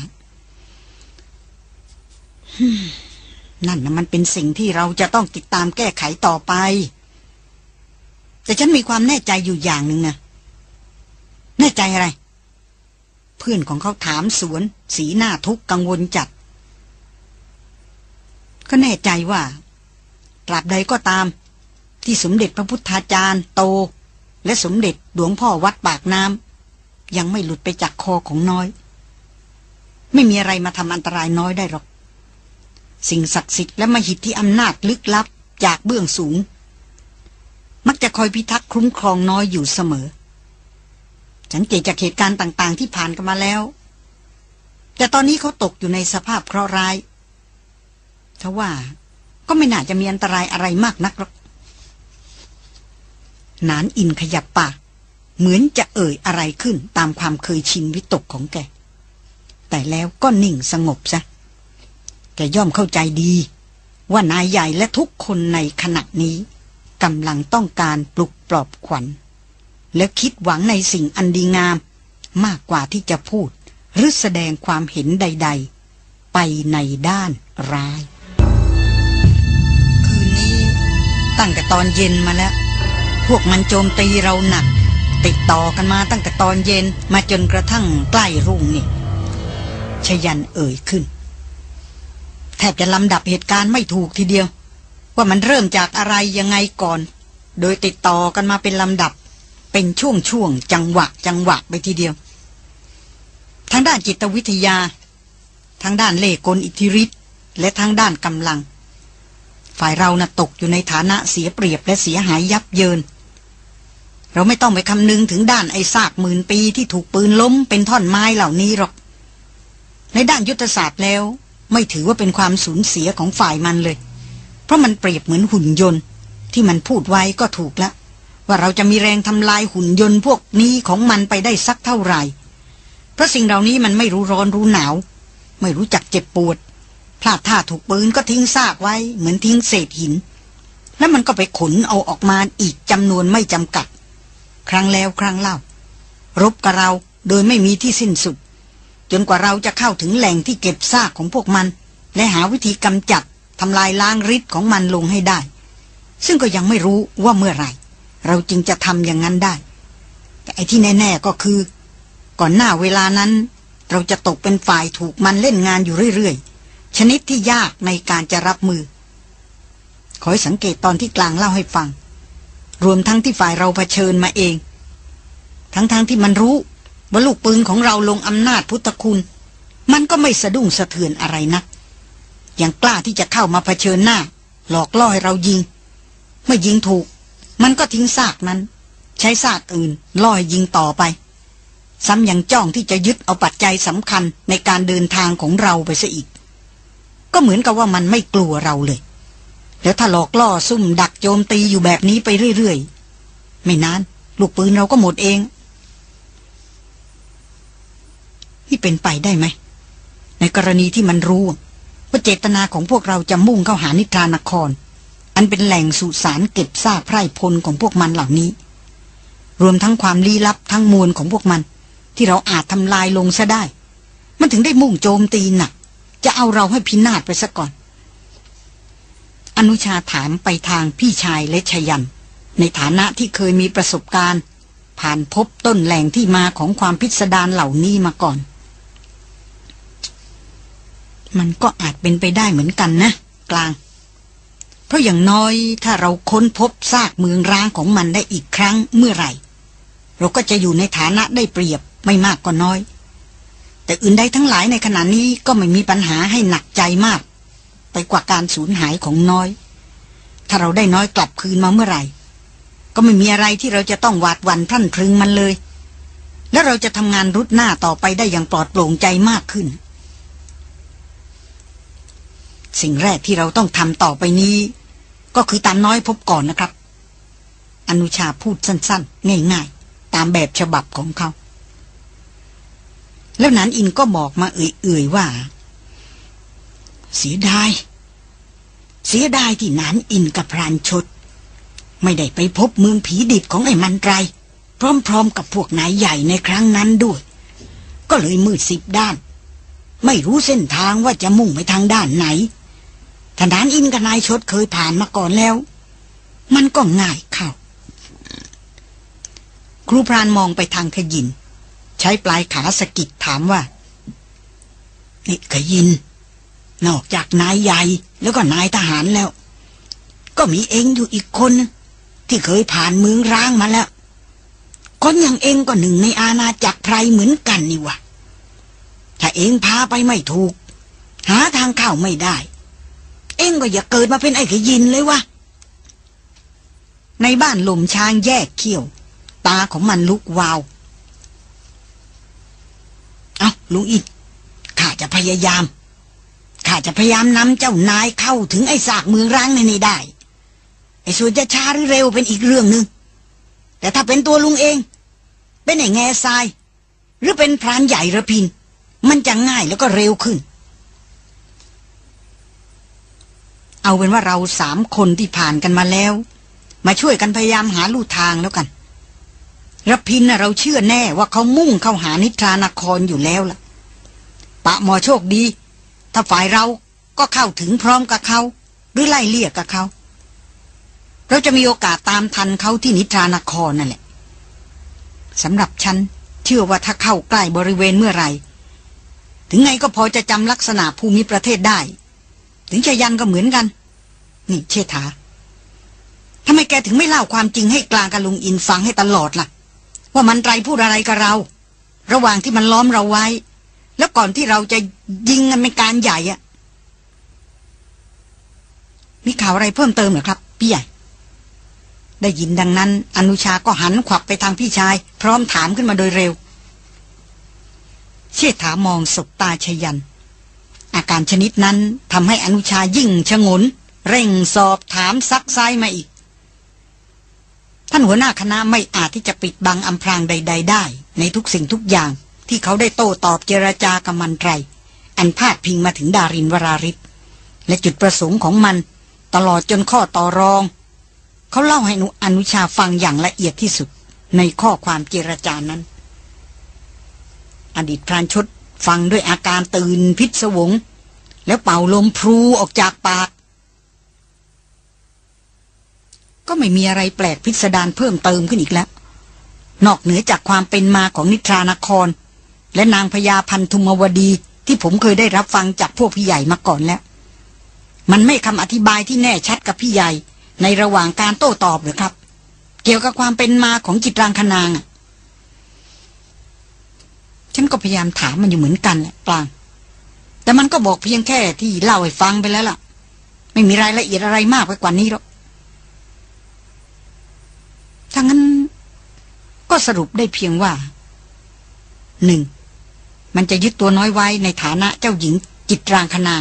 นั่นนะมันเป็นสิ่งที่เราจะต้องติดตามแก้ไขต่อไป แต่ฉันมีความแน่ใจอยู่อย่างหนึ่งนะแน่ใจอะไร เพื่อนของเขาถามสวน สีหน้าทุกข์กังวลจัด ก็แน่ใจว่าตราบใดก็ตาม ที่สมเด็จพระพุทธาจารย์โต และสมเด็จหลวงพ่อวัดปากน้ำยังไม่หลุดไปจากคอของน้อย ไม่มีอะไรมาทำอันตรายน้อยได้หรอก สิ่งศักดิ์สิทธิ์และมหิทธิอำนาจลึกลับจากเบื้องสูง มักจะคอยพิทักษ์คุ้มครองน้อยอยู่เสมอสังเกตจากเหตุการณ์ต่าง ๆ ที่ผ่านกันมาแล้ว แต่ตอนนี้เขาตกอยู่ในสภาพเคราะห์ร้าย ทว่า ก็ไม่น่าจะมีอันตรายอะไรมากนักหรอกนานอินขยับปากเหมือนจะเอ่ยอะไรขึ้นตามความเคยชินวิตกของแก แต่แล้วก็นิ่งสงบซะ แกย่อมเข้าใจดี ว่านายใหญ่และทุกคนในขณะนี้กำลังต้องการปลุกปลอบขวัญ และคิดหวังในสิ่งอันดีงาม มากกว่าที่จะพูด หรือแสดงความเห็นใด ๆ ไปในด้านร้าย ตั้งแต่ตอนเย็นมาแล้ว พวกมันโจมตีเราหนัก ติดต่อกันมาตั้งแต่ตอนเย็นมาจนกระทั่งใกล้รุ่งนี่ชยันเอ่ยขึ้น แทบจะลำดับเหตุการณ์ไม่ถูกทีเดียว ว่ามันเริ่มจากอะไรยังไงก่อน โดยติดต่อกันมาเป็นลำดับ เป็นช่วงช่วงจังหวะจังหวะไปทีเดียวทางด้านจิตวิทยาทางด้านเล่กลอิทธิฤทธิ์และทางด้านกำลัง ฝ่ายเรานะ่ะตกอยู่ในฐานะเสียเปรียบและเสียหายยับเยิน เราไม่ต้องไปคำนึงถึงด้านไอ้ซากหมื่นปีที่ถูกปืนล้มเป็นท่อนไม้เหล่านี้หรอก ในด้านยุทธศาสตร์แล้ว ไม่ถือว่าเป็นความสูญเสียของฝ่ายมันเลย เพราะมันเปรียบเหมือนหุ่นยนต์ ที่มันพูดไว้ก็ถูกแล้วว่าเราจะมีแรงทำลายหุ่นยนต์พวกนี้ของมันไปได้สักเท่าไหร่ เพราะสิ่งเหล่านี้มันไม่รู้ร้อนรู้หนาว ไม่รู้จักเจ็บปวด พลาดท่าถูกปืนก็ทิ้งซากไว้ เหมือนทิ้งเศษหิน แล้วมันก็ไปขนเอาออกมาอีกจำนวนไม่จำกัด ครั้งแล้วครั้งเล่า รบกับเราโดยไม่มีที่สิ้นสุด จนกว่าเราจะเข้าถึงแหล่งที่เก็บซากของพวกมัน และหาวิธีกำจัดทำลายล้างฤทธิ์ของมันลงให้ได้ ซึ่งก็ยังไม่รู้ว่าเมื่อไหร่ เราจึงจะทำอย่างนั้นได้ แต่ไอ้ที่แน่ ๆก็คือ ก่อนหน้าเวลานั้น เราจะตกเป็นฝ่ายถูกมันเล่นงานอยู่เรื่อยๆ ชนิดที่ยากในการจะรับมือ ขอให้สังเกตตอนที่กลางเล่าให้ฟัง รวมทั้งที่ฝ่ายเราเผชิญมาเอง ทั้งๆทที่มันรู้ว่าลูกปืนของเราลงอำนาจพุทธคุณ มันก็ไม่สะดุ้งสะเทือนอะไรนะักยังกล้าที่จะเข้ามาเผชิญหน้า หลอกล่อให้เรายิง เมื่อยิงถูก มันก็ทิ้งซากนั้น ใช้ซากอื่นล่อให้ยิงต่อไป ซ้ำยังจ้องที่จะยึดเอาปัจจัยสำคัญในการเดินทางของเราไปซะอีก ก็เหมือนกับว่ามันไม่กลัวเราเลย แล้วถ้าหลอกล่อซุ่มดักโจมตีอยู่แบบนี้ไปเรื่อยๆ ไม่นาน ลูกปืนเราก็หมดเอง นี่เป็นไปได้ไหม ในกรณีที่มันรู้ ว่าเจตนาของพวกเราจะมุ่งเข้าหานิทรานคร อันเป็นแหล่งสุสานเก็บซากไพร่พลของพวกมันเหล่านี้ รวมทั้งความลี้ลับทั้งมวลของพวกมัน ที่เราอาจทำลายลงซะได้ มันถึงได้มุ่งโจมตีหนัก จะเอาเราให้พินาศไปซะก่อน อนุชาถามไปทางพี่ชายและชยัน ในฐานะที่เคยมีประสบการณ์ ผ่านพบต้นแหล่งที่มาของความพิสดารเหล่านี้มาก่อน มันก็อาจเป็นไปได้เหมือนกันนะ กลาง เพราะอย่างน้อยถ้าเราค้นพบซากเมืองร้างของมันได้อีกครั้งเมื่อไหร่ เราก็จะอยู่ในฐานะได้เปรียบไม่มากก็น้อย แต่อื่นใดทั้งหลายในขณะนี้ก็ไม่มีปัญหาให้หนักใจมาก ไปกว่าการสูญหายของน้อย ถ้าเราได้น้อยกลับคืนมาเมื่อไหร่ ก็ไม่มีอะไรที่เราจะต้องหวาดหวั่นพรั่นพรึงมันเลย และเราจะทำงานรุดหน้าต่อไปได้อย่างปลอดโปร่งใจมากขึ้น สิ่งแรกที่เราต้องทำต่อไปนี้ ก็คือตามน้อยพบก่อนนะครับ อนุชาพูดสั้นๆ ง่ายๆ ตามแบบฉบับของเขา แล้วนันอินก็บอกมาเอื่อยๆว่า เสียดาย เสียดายที่นันอินกับพรานชด ไม่ได้ไปพบเมืองผีดิบของไอ้มันไร พร้อมๆกับพวกนายใหญ่ในครั้งนั้นด้วย ก็เลยมืดสิบด้าน ไม่รู้เส้นทางว่าจะมุ่งไปทางด้านไหนทนานอินกับนายชดเคยผ่านมาก่อนแล้ว มันก็ง่ายเข้าครูพรานมองไปทางขยิน ใช้ปลายขาสกิดถามว่า นี่ขยิน นอกจากนายใหญ่แล้วก็นายทหารแล้ว ก็มีเองอยู่อีกคน ที่เคยผ่านเมืองร้างมาแล้ว คนอย่างเองก็หนึ่งในอาณาจักรไพรเหมือนกันนี่วะถ้าเองพาไปไม่ถูก หาทางเข้าไม่ได้ เองก็อย่าเกิดมาเป็นไอ้ขยินเลยวะในบ้านลมช้างแยกเขี้ยว ตาของมันลุกวาว เอาลุงอินข้าจะพยายาม ข้าจะพยายามนำเจ้านายเข้าถึงไอ้สากเมืองร้างในนี้ได้ ไอ้ส่วนจะช้าหรือเร็วเป็นอีกเรื่องหนึ่งแต่ถ้าเป็นตัวลุงเอง เป็นไอ้แง่ทราย หรือเป็นพรานใหญ่ระพิน มันจะง่ายแล้วก็เร็วขึ้น เอาเป็นว่าเราสามคนที่ผ่านกันมาแล้ว มาช่วยกันพยายามหาลู่ทางแล้วกัน รพินเราเชื่อแน่ว่าเขามุ่งเข้าหานิทรานครอยู่แล้วล่ะ ปะหมอโชคดี ถ้าฝ่ายเราก็เข้าถึงพร้อมกับเขา หรือไล่เลี่ยกับเขา เราจะมีโอกาสตามทันเขาที่นิทรานครนั่นแหละสำหรับฉันเชื่อว่าถ้าเข้าใกล้บริเวณเมื่อไหร่ถึงไงก็พอจะจำลักษณะภูมิประเทศได้ ถึงชยันก็เหมือนกัน นี่เชษฐาทำไมแกถึงไม่เล่าความจริงให้กลางกับลุงอินฟังให้ตลอดล่ะ ว่ามันไรพูดอะไรกับเรา ระหว่างที่มันล้อมเราไว้ แล้วก่อนที่เราจะยิงกันเป็นการใหญ่อะมีข่าวอะไรเพิ่มเติมหรือครับ พี่ใหญ่ ได้ยินดังนั้น อนุชาก็หันขวับไปทางพี่ชาย พร้อมถามขึ้นมาโดยเร็ว เชษฐามองสบตาชยัน อาการชนิดนั้นทำให้อนุชายิ่งชงน เร่งสอบถามซักไซมาอีก ท่านหัวหน้าคณะไม่อาจที่จะปิดบังอำพรางใด ๆ ได้ ในทุกสิ่งทุกอย่างที่เขาได้โต้ตอบเจรจากับมันไรอันพาดพิงมาถึงดารินวราริศและจุดประสงค์ของมัน ตลอดจนข้อต่อรอง เขาเล่าให้นุอนุชาฟังอย่างละเอียดที่สุดในข้อความเจรจานั้น อดีตพรานชดฟังด้วยอาการตื่นพิศวง แล้วเป่าลมพลูออกจากปาก ก็ไม่มีอะไรแปลกพิสดารเพิ่มเติมขึ้นอีกแล้ว นอกเหนือจากความเป็นมาของนิทรานคร และนางพญาพันธุมวดีที่ผมเคยได้รับฟังจากพวกพี่ใหญ่มาก่อนแล้ว มันไม่คำอธิบายที่แน่ชัดกับพี่ใหญ่ ในระหว่างการโต้ตอบหรือครับ เกี่ยวกับความเป็นมาของจิตรางคนางฉันก็พยายามถามมันอยู่เหมือนกันแหละกลางแต่มันก็บอกเพียงแค่ที่เล่าให้ฟังไปแล้วล่ะ ไม่มีรายละเอียดอะไรมากไปกว่านี้หรอก ถ้างั้นก็สรุปได้เพียงว่าหนึ่งมันจะยึดตัวน้อยไว้ในฐานะเจ้าหญิงจิตรางคนา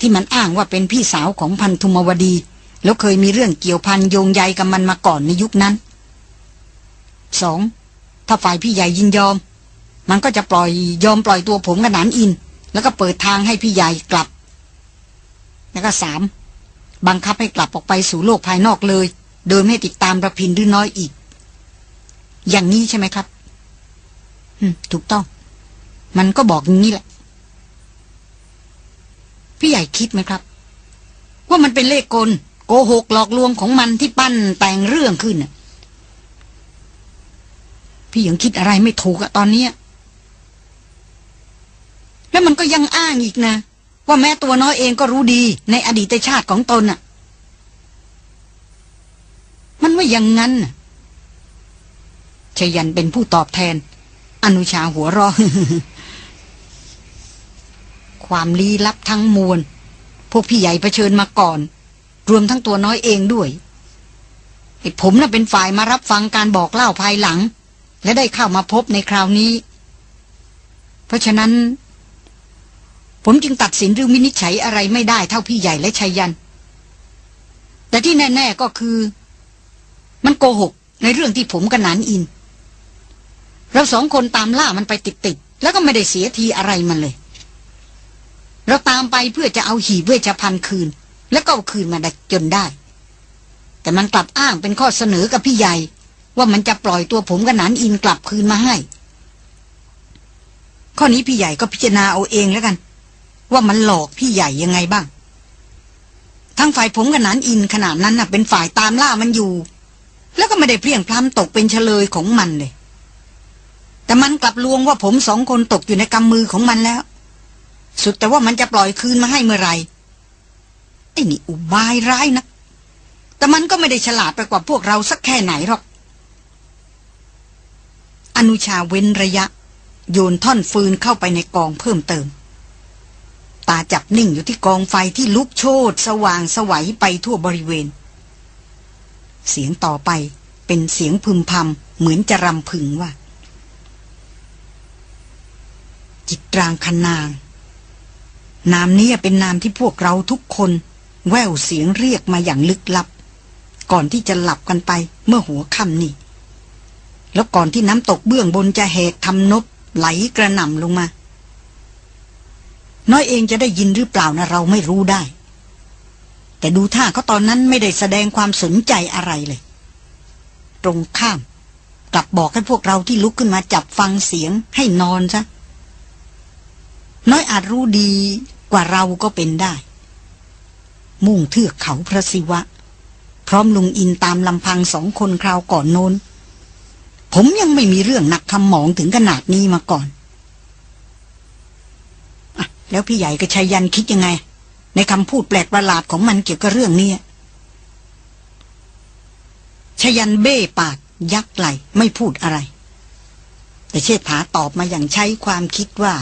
ที่มันอ้างว่าเป็นพี่สาวของพันธุมวดี แล้วเคยมีเรื่องเกี่ยวพันโยงใยกับมันมาก่อนในยุคนั้นสองถ้าฝ่ายพี่ใหญ่ยินยอม มันก็จะปล่อยยอมปล่อยตัวผมกับนานอิน แล้วก็เปิดทางให้พี่ใหญ่กลับ แล้วก็สามบังคับให้กลับออกไปสู่โลกภายนอกเลย โดยไม่ติดตามระพินหรือน้อยอีก อย่างนี้ใช่ไหมครับถูกต้อง มันก็บอกอย่างนี้แหละ พี่ใหญ่คิดไหมครับ ว่ามันเป็นเลขกล โกหกหลอกลวงของมันที่ปั้นแต่งเรื่องขึ้นพี่ยังคิดอะไรไม่ถูกอะตอนเนี้ยแล้วมันก็ยังอ้างอีกนะ ว่าแม้ตัวน้อยเองก็รู้ดีในอดีตชาติของตนน่ะ ว่าอย่างนั้นชยันเป็นผู้ตอบแทน อนุชาหัวรอความลี้ลับทั้งมวล พวกพี่ใหญ่เผชิญมาก่อน รวมทั้งตัวน้อยเองด้วยไอ้ผมน่ะเป็นฝ่ายมารับฟังการบอกเล่าภายหลัง และได้เข้ามาพบในคราวนี้ เพราะฉะนั้น ผมจึงตัดสินหรือวินิจฉัยอะไรไม่ได้เท่าพี่ใหญ่และชัยยัน แต่ที่แน่ ๆก็คือ มันโกหกในเรื่องที่ผมกับนานอิน เราสองคนตามล่ามันไปติดๆแล้วก็ไม่ได้เสียทีอะไรมันเลย เราตามไปเพื่อจะเอาหีบเวชภัณฑ์คืน แล้วก็เอาคืนมาได้จนได้ แต่มันกลับอ้างเป็นข้อเสนอกับพี่ใหญ่ ว่ามันจะปล่อยตัวผมกับนานอินกลับคืนมาให้ ข้อนี้พี่ใหญ่ก็พิจารณาเอาเองแล้วกัน ว่ามันหลอกพี่ใหญ่ยังไงบ้างทั้งฝ่ายผมกับนานอินขนาดนั้นน่ะเป็นฝ่ายตามล่ามันอยู่ แล้วก็ไม่ได้เพียงพล้ำตกเป็นเฉลยของมันเลย แต่มันกลับลวงว่าผมสองคนตกอยู่ในกำมือของมันแล้ว สุดแต่ว่ามันจะปล่อยคืนมาให้เมื่อไหร่ไอ้นี่อุบายร้ายนะ แต่มันก็ไม่ได้ฉลาดไปกว่าพวกเราสักแค่ไหนหรอก อนุชาเว้นระยะ โยนท่อนฟืนเข้าไปในกองเพิ่มเติม ตาจับนิ่งอยู่ที่กองไฟที่ลุกโชนสว่างสวัยไปทั่วบริเวณ เสียงต่อไปเป็นเสียงพึมพำเหมือนจะรำพึงว่า จิตรางคนาง นามนี้เป็นนามที่พวกเราทุกคน แววเสียงเรียกมาอย่างลึกลับ ก่อนที่จะหลับกันไปเมื่อหัวค่ำนี่ แล้วก่อนที่น้ำตกเบื้องบนจะแหกทำนบไหลกระหน่ำลงมา น้อยเองจะได้ยินหรือเปล่านะเราไม่รู้ได้ แต่ดูท่าเขาตอนนั้นไม่ได้แสดงความสนใจอะไรเลย ตรงข้าม กลับบอกให้พวกเราที่ลุกขึ้นมาจับฟังเสียงให้นอนซะ น้อยอาจรู้ดีกว่าเราก็เป็นได้ มุ่งเทือกเขาพระศิวะ พร้อมลุงอินตามลำพังสองคนคราวก่อนโน้น ผมยังไม่มีเรื่องหนักคำหมองถึงขนาดนี้มาก่อนอะแล้วพี่ใหญ่กับชายยันคิดยังไง ในคำพูดแปลกประหลาดของมันเกี่ยวกับเรื่องนี้ชยันเบ้ปากยักไหลไม่พูดอะไร แต่เชษฐาตอบมาอย่างใช้ความคิดว่า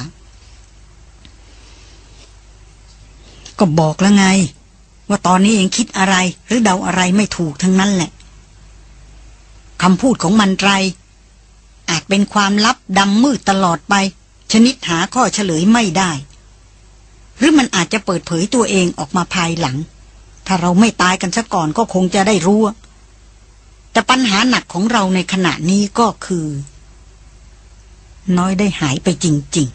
ก็บอกแล้วไง ว่าตอนนี้เองคิดอะไร หรือเดาอะไรไม่ถูกทั้งนั้นแหละคำพูดของมันไร อาจเป็นความลับดำมืดตลอดไป ชนิดหาข้อเฉลยไม่ได้ รือมันอาจจะเปิดเผยตัวเองออกมาภายหลัง ถ้าเราไม่ตายกันซะก่อนก็คงจะได้รู้ แต่ปัญหาหนักของเราในขณะนี้ก็คือ น้อยได้หายไปจริง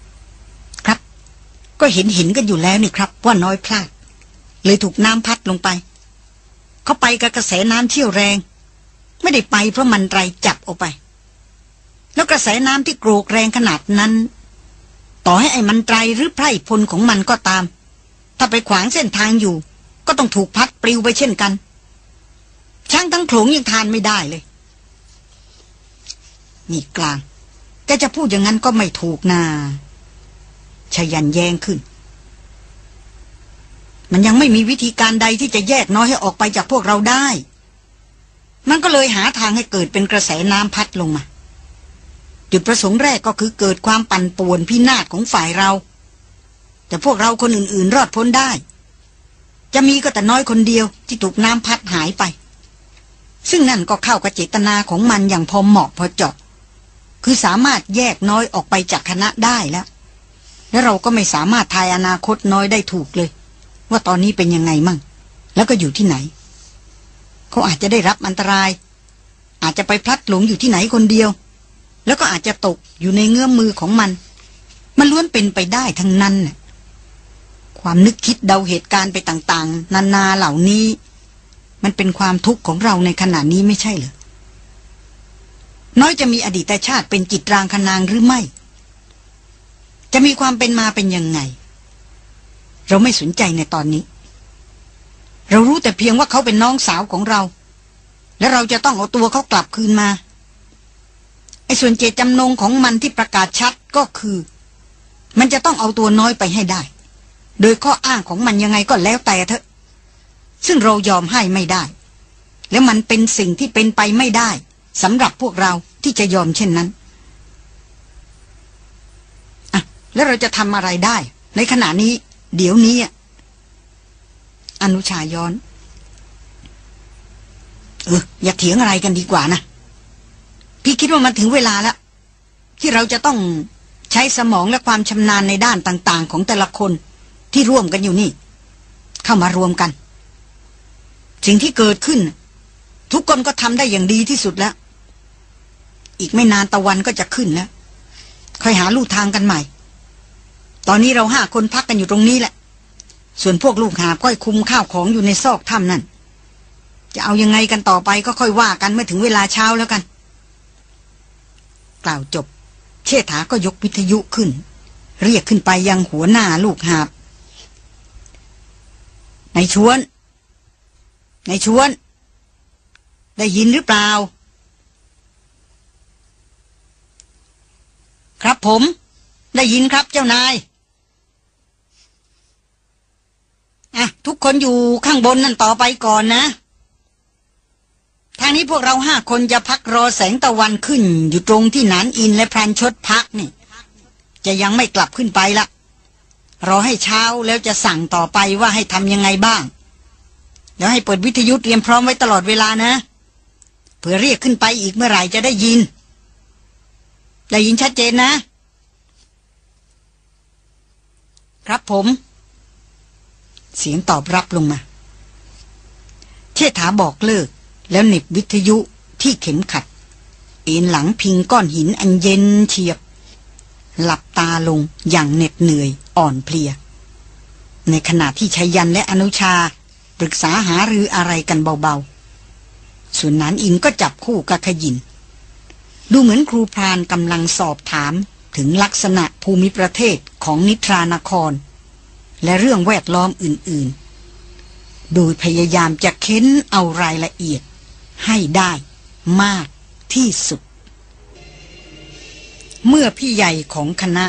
ๆ ครับ ก็เห็นเห็นกันอยู่แล้วนี่ครับ ว่าน้อยพลาด เลยถูกน้ำพัดลงไป เขาไปกับกระแสน้ำเชี่ยวแรง ไม่ได้ไปเพราะมันไรจับออกไป แล้วกระแสน้ำที่โกรกแรงขนาดนั้น ต่อให้ไอ้มันไตรหรือไพร่พลของมันก็ตาม ถ้าไปขวางเส้นทางอยู่ ก็ต้องถูกพัดปลิวไปเช่นกัน ช่างทั้งโขลงยังทานไม่ได้เลย นี่กลางแกจะพูดอย่างนั้นก็ไม่ถูกนาชยันแยงขึ้น มันยังไม่มีวิธีการใดที่จะแยกน้อยให้ออกไปจากพวกเราได้ มันก็เลยหาทางให้เกิดเป็นกระแสน้ำพัดลงมา จุดประสงค์แรกก็คือเกิดความปั่นป่วนพินาศของฝ่ายเรา แต่พวกเราคนอื่นๆ รอดพ้นได้ จะมีก็แต่น้อยคนเดียวที่ถูกน้ำพัดหายไป ซึ่งนั่นก็เข้ากับเจตนาของมันอย่างพอเหมาะพอเจาะ คือสามารถแยกน้อยออกไปจากคณะได้แล้ว และเราก็ไม่สามารถทายอนาคตน้อยได้ถูกเลย ว่าตอนนี้เป็นยังไงมั่ง แล้วก็อยู่ที่ไหน เขาอาจจะได้รับอันตราย อาจจะไปพลัดหลงอยู่ที่ไหนคนเดียว แล้วก็อาจจะตกอยู่ในเงื้อมมือของมัน มันล้วนเป็นไปได้ทั้งนั้นน่ะความนึกคิดเดาเหตุการณ์ไปต่าง ๆ นานาเหล่านี้ มันเป็นความทุกข์ของเราในขณะนี้ไม่ใช่เหรอ น้อยจะมีอดีตชาติเป็นจิตรางคนางหรือไม่ จะมีความเป็นมาเป็นยังไง เราไม่สนใจในตอนนี้ เรารู้แต่เพียงว่าเขาเป็นน้องสาวของเรา และเราจะต้องเอาตัวเขากลับคืนมา ส่วนเจตจำนงของมันที่ประกาศชัดก็คือ มันจะต้องเอาตัวน้อยไปให้ได้ โดยข้ออ้างของมันยังไงก็แล้วแต่เถอะ ซึ่งเรายอมให้ไม่ได้ แล้วมันเป็นสิ่งที่เป็นไปไม่ได้สำหรับพวกเราที่จะยอมเช่นนั้นอะแล้วเราจะทำอะไรได้ ในขณะนี้ เดี๋ยวนี้อนุชาย้อน เอออย่าเถียงอะไรกันดีกว่านะ พี่คิดว่ามันถึงเวลาแล้ว ที่เราจะต้องใช้สมองและความชำนาญในด้านต่างๆ ของแต่ละคนที่ร่วมกันอยู่นี่ เข้ามารวมกัน สิ่งที่เกิดขึ้น ทุกคนก็ทำได้อย่างดีที่สุดแล้ว อีกไม่นานตะวันก็จะขึ้นแล้วค่อยหาลู่ทางกันใหม่ ตอนนี้เราห้าคนพักกันอยู่ตรงนี้แหละ ส่วนพวกลูกหาบก็คุมข้าวของอยู่ในซอกถ้ำนั่นจะเอายังไงกันต่อไปก็ค่อยว่ากันเมื่อถึงเวลาเช้าแล้วกัน กล่าวจบ เชษฐาก็ยกวิทยุขึ้น เรียกขึ้นไปยังหัวหน้าลูกหาบในชวนในชวน ได้ยินหรือเปล่า ครับผม ได้ยินครับเจ้านายอะทุกคนอยู่ข้างบนนั่นต่อไปก่อนนะ ทางนี้พวกเราห้าคนจะพักรอแสงตะวันขึ้น อยู่ตรงที่นานอินและพรานชดพักนี่ จะยังไม่กลับขึ้นไปละรอให้เช้าแล้วจะสั่งต่อไปว่าให้ทำยังไงบ้างแล้วให้เปิดวิทยุเตรียมพร้อมไว้ตลอดเวลานะเผื่อเรียกขึ้นไปอีกเมื่อไหร่จะได้ยิน ได้ยินชัดเจนนะ ครับผม เสียงตอบรับลงมา เชษฐาบอกเลิก แล้วหนิบวิทยุที่เข็มขัด เอ็นหลังพิงก้อนหินอันเย็นเฉียบ หลับตาลงอย่างเหน็ดเหนื่อยอ่อนเพลีย ในขณะที่ชัยยันและอนุชา ปรึกษาหารืออะไรกันเบาๆ ส่วนนั้นอินก็จับคู่กับขยิน ดูเหมือนครูพรานกำลังสอบถามถึงลักษณะภูมิประเทศของนิทรานคร และเรื่องแวดล้อมอื่นๆ โดยพยายามจะเค้นเอารายละเอียด ให้ได้มากที่สุด เมื่อพี่ใหญ่ของคณะ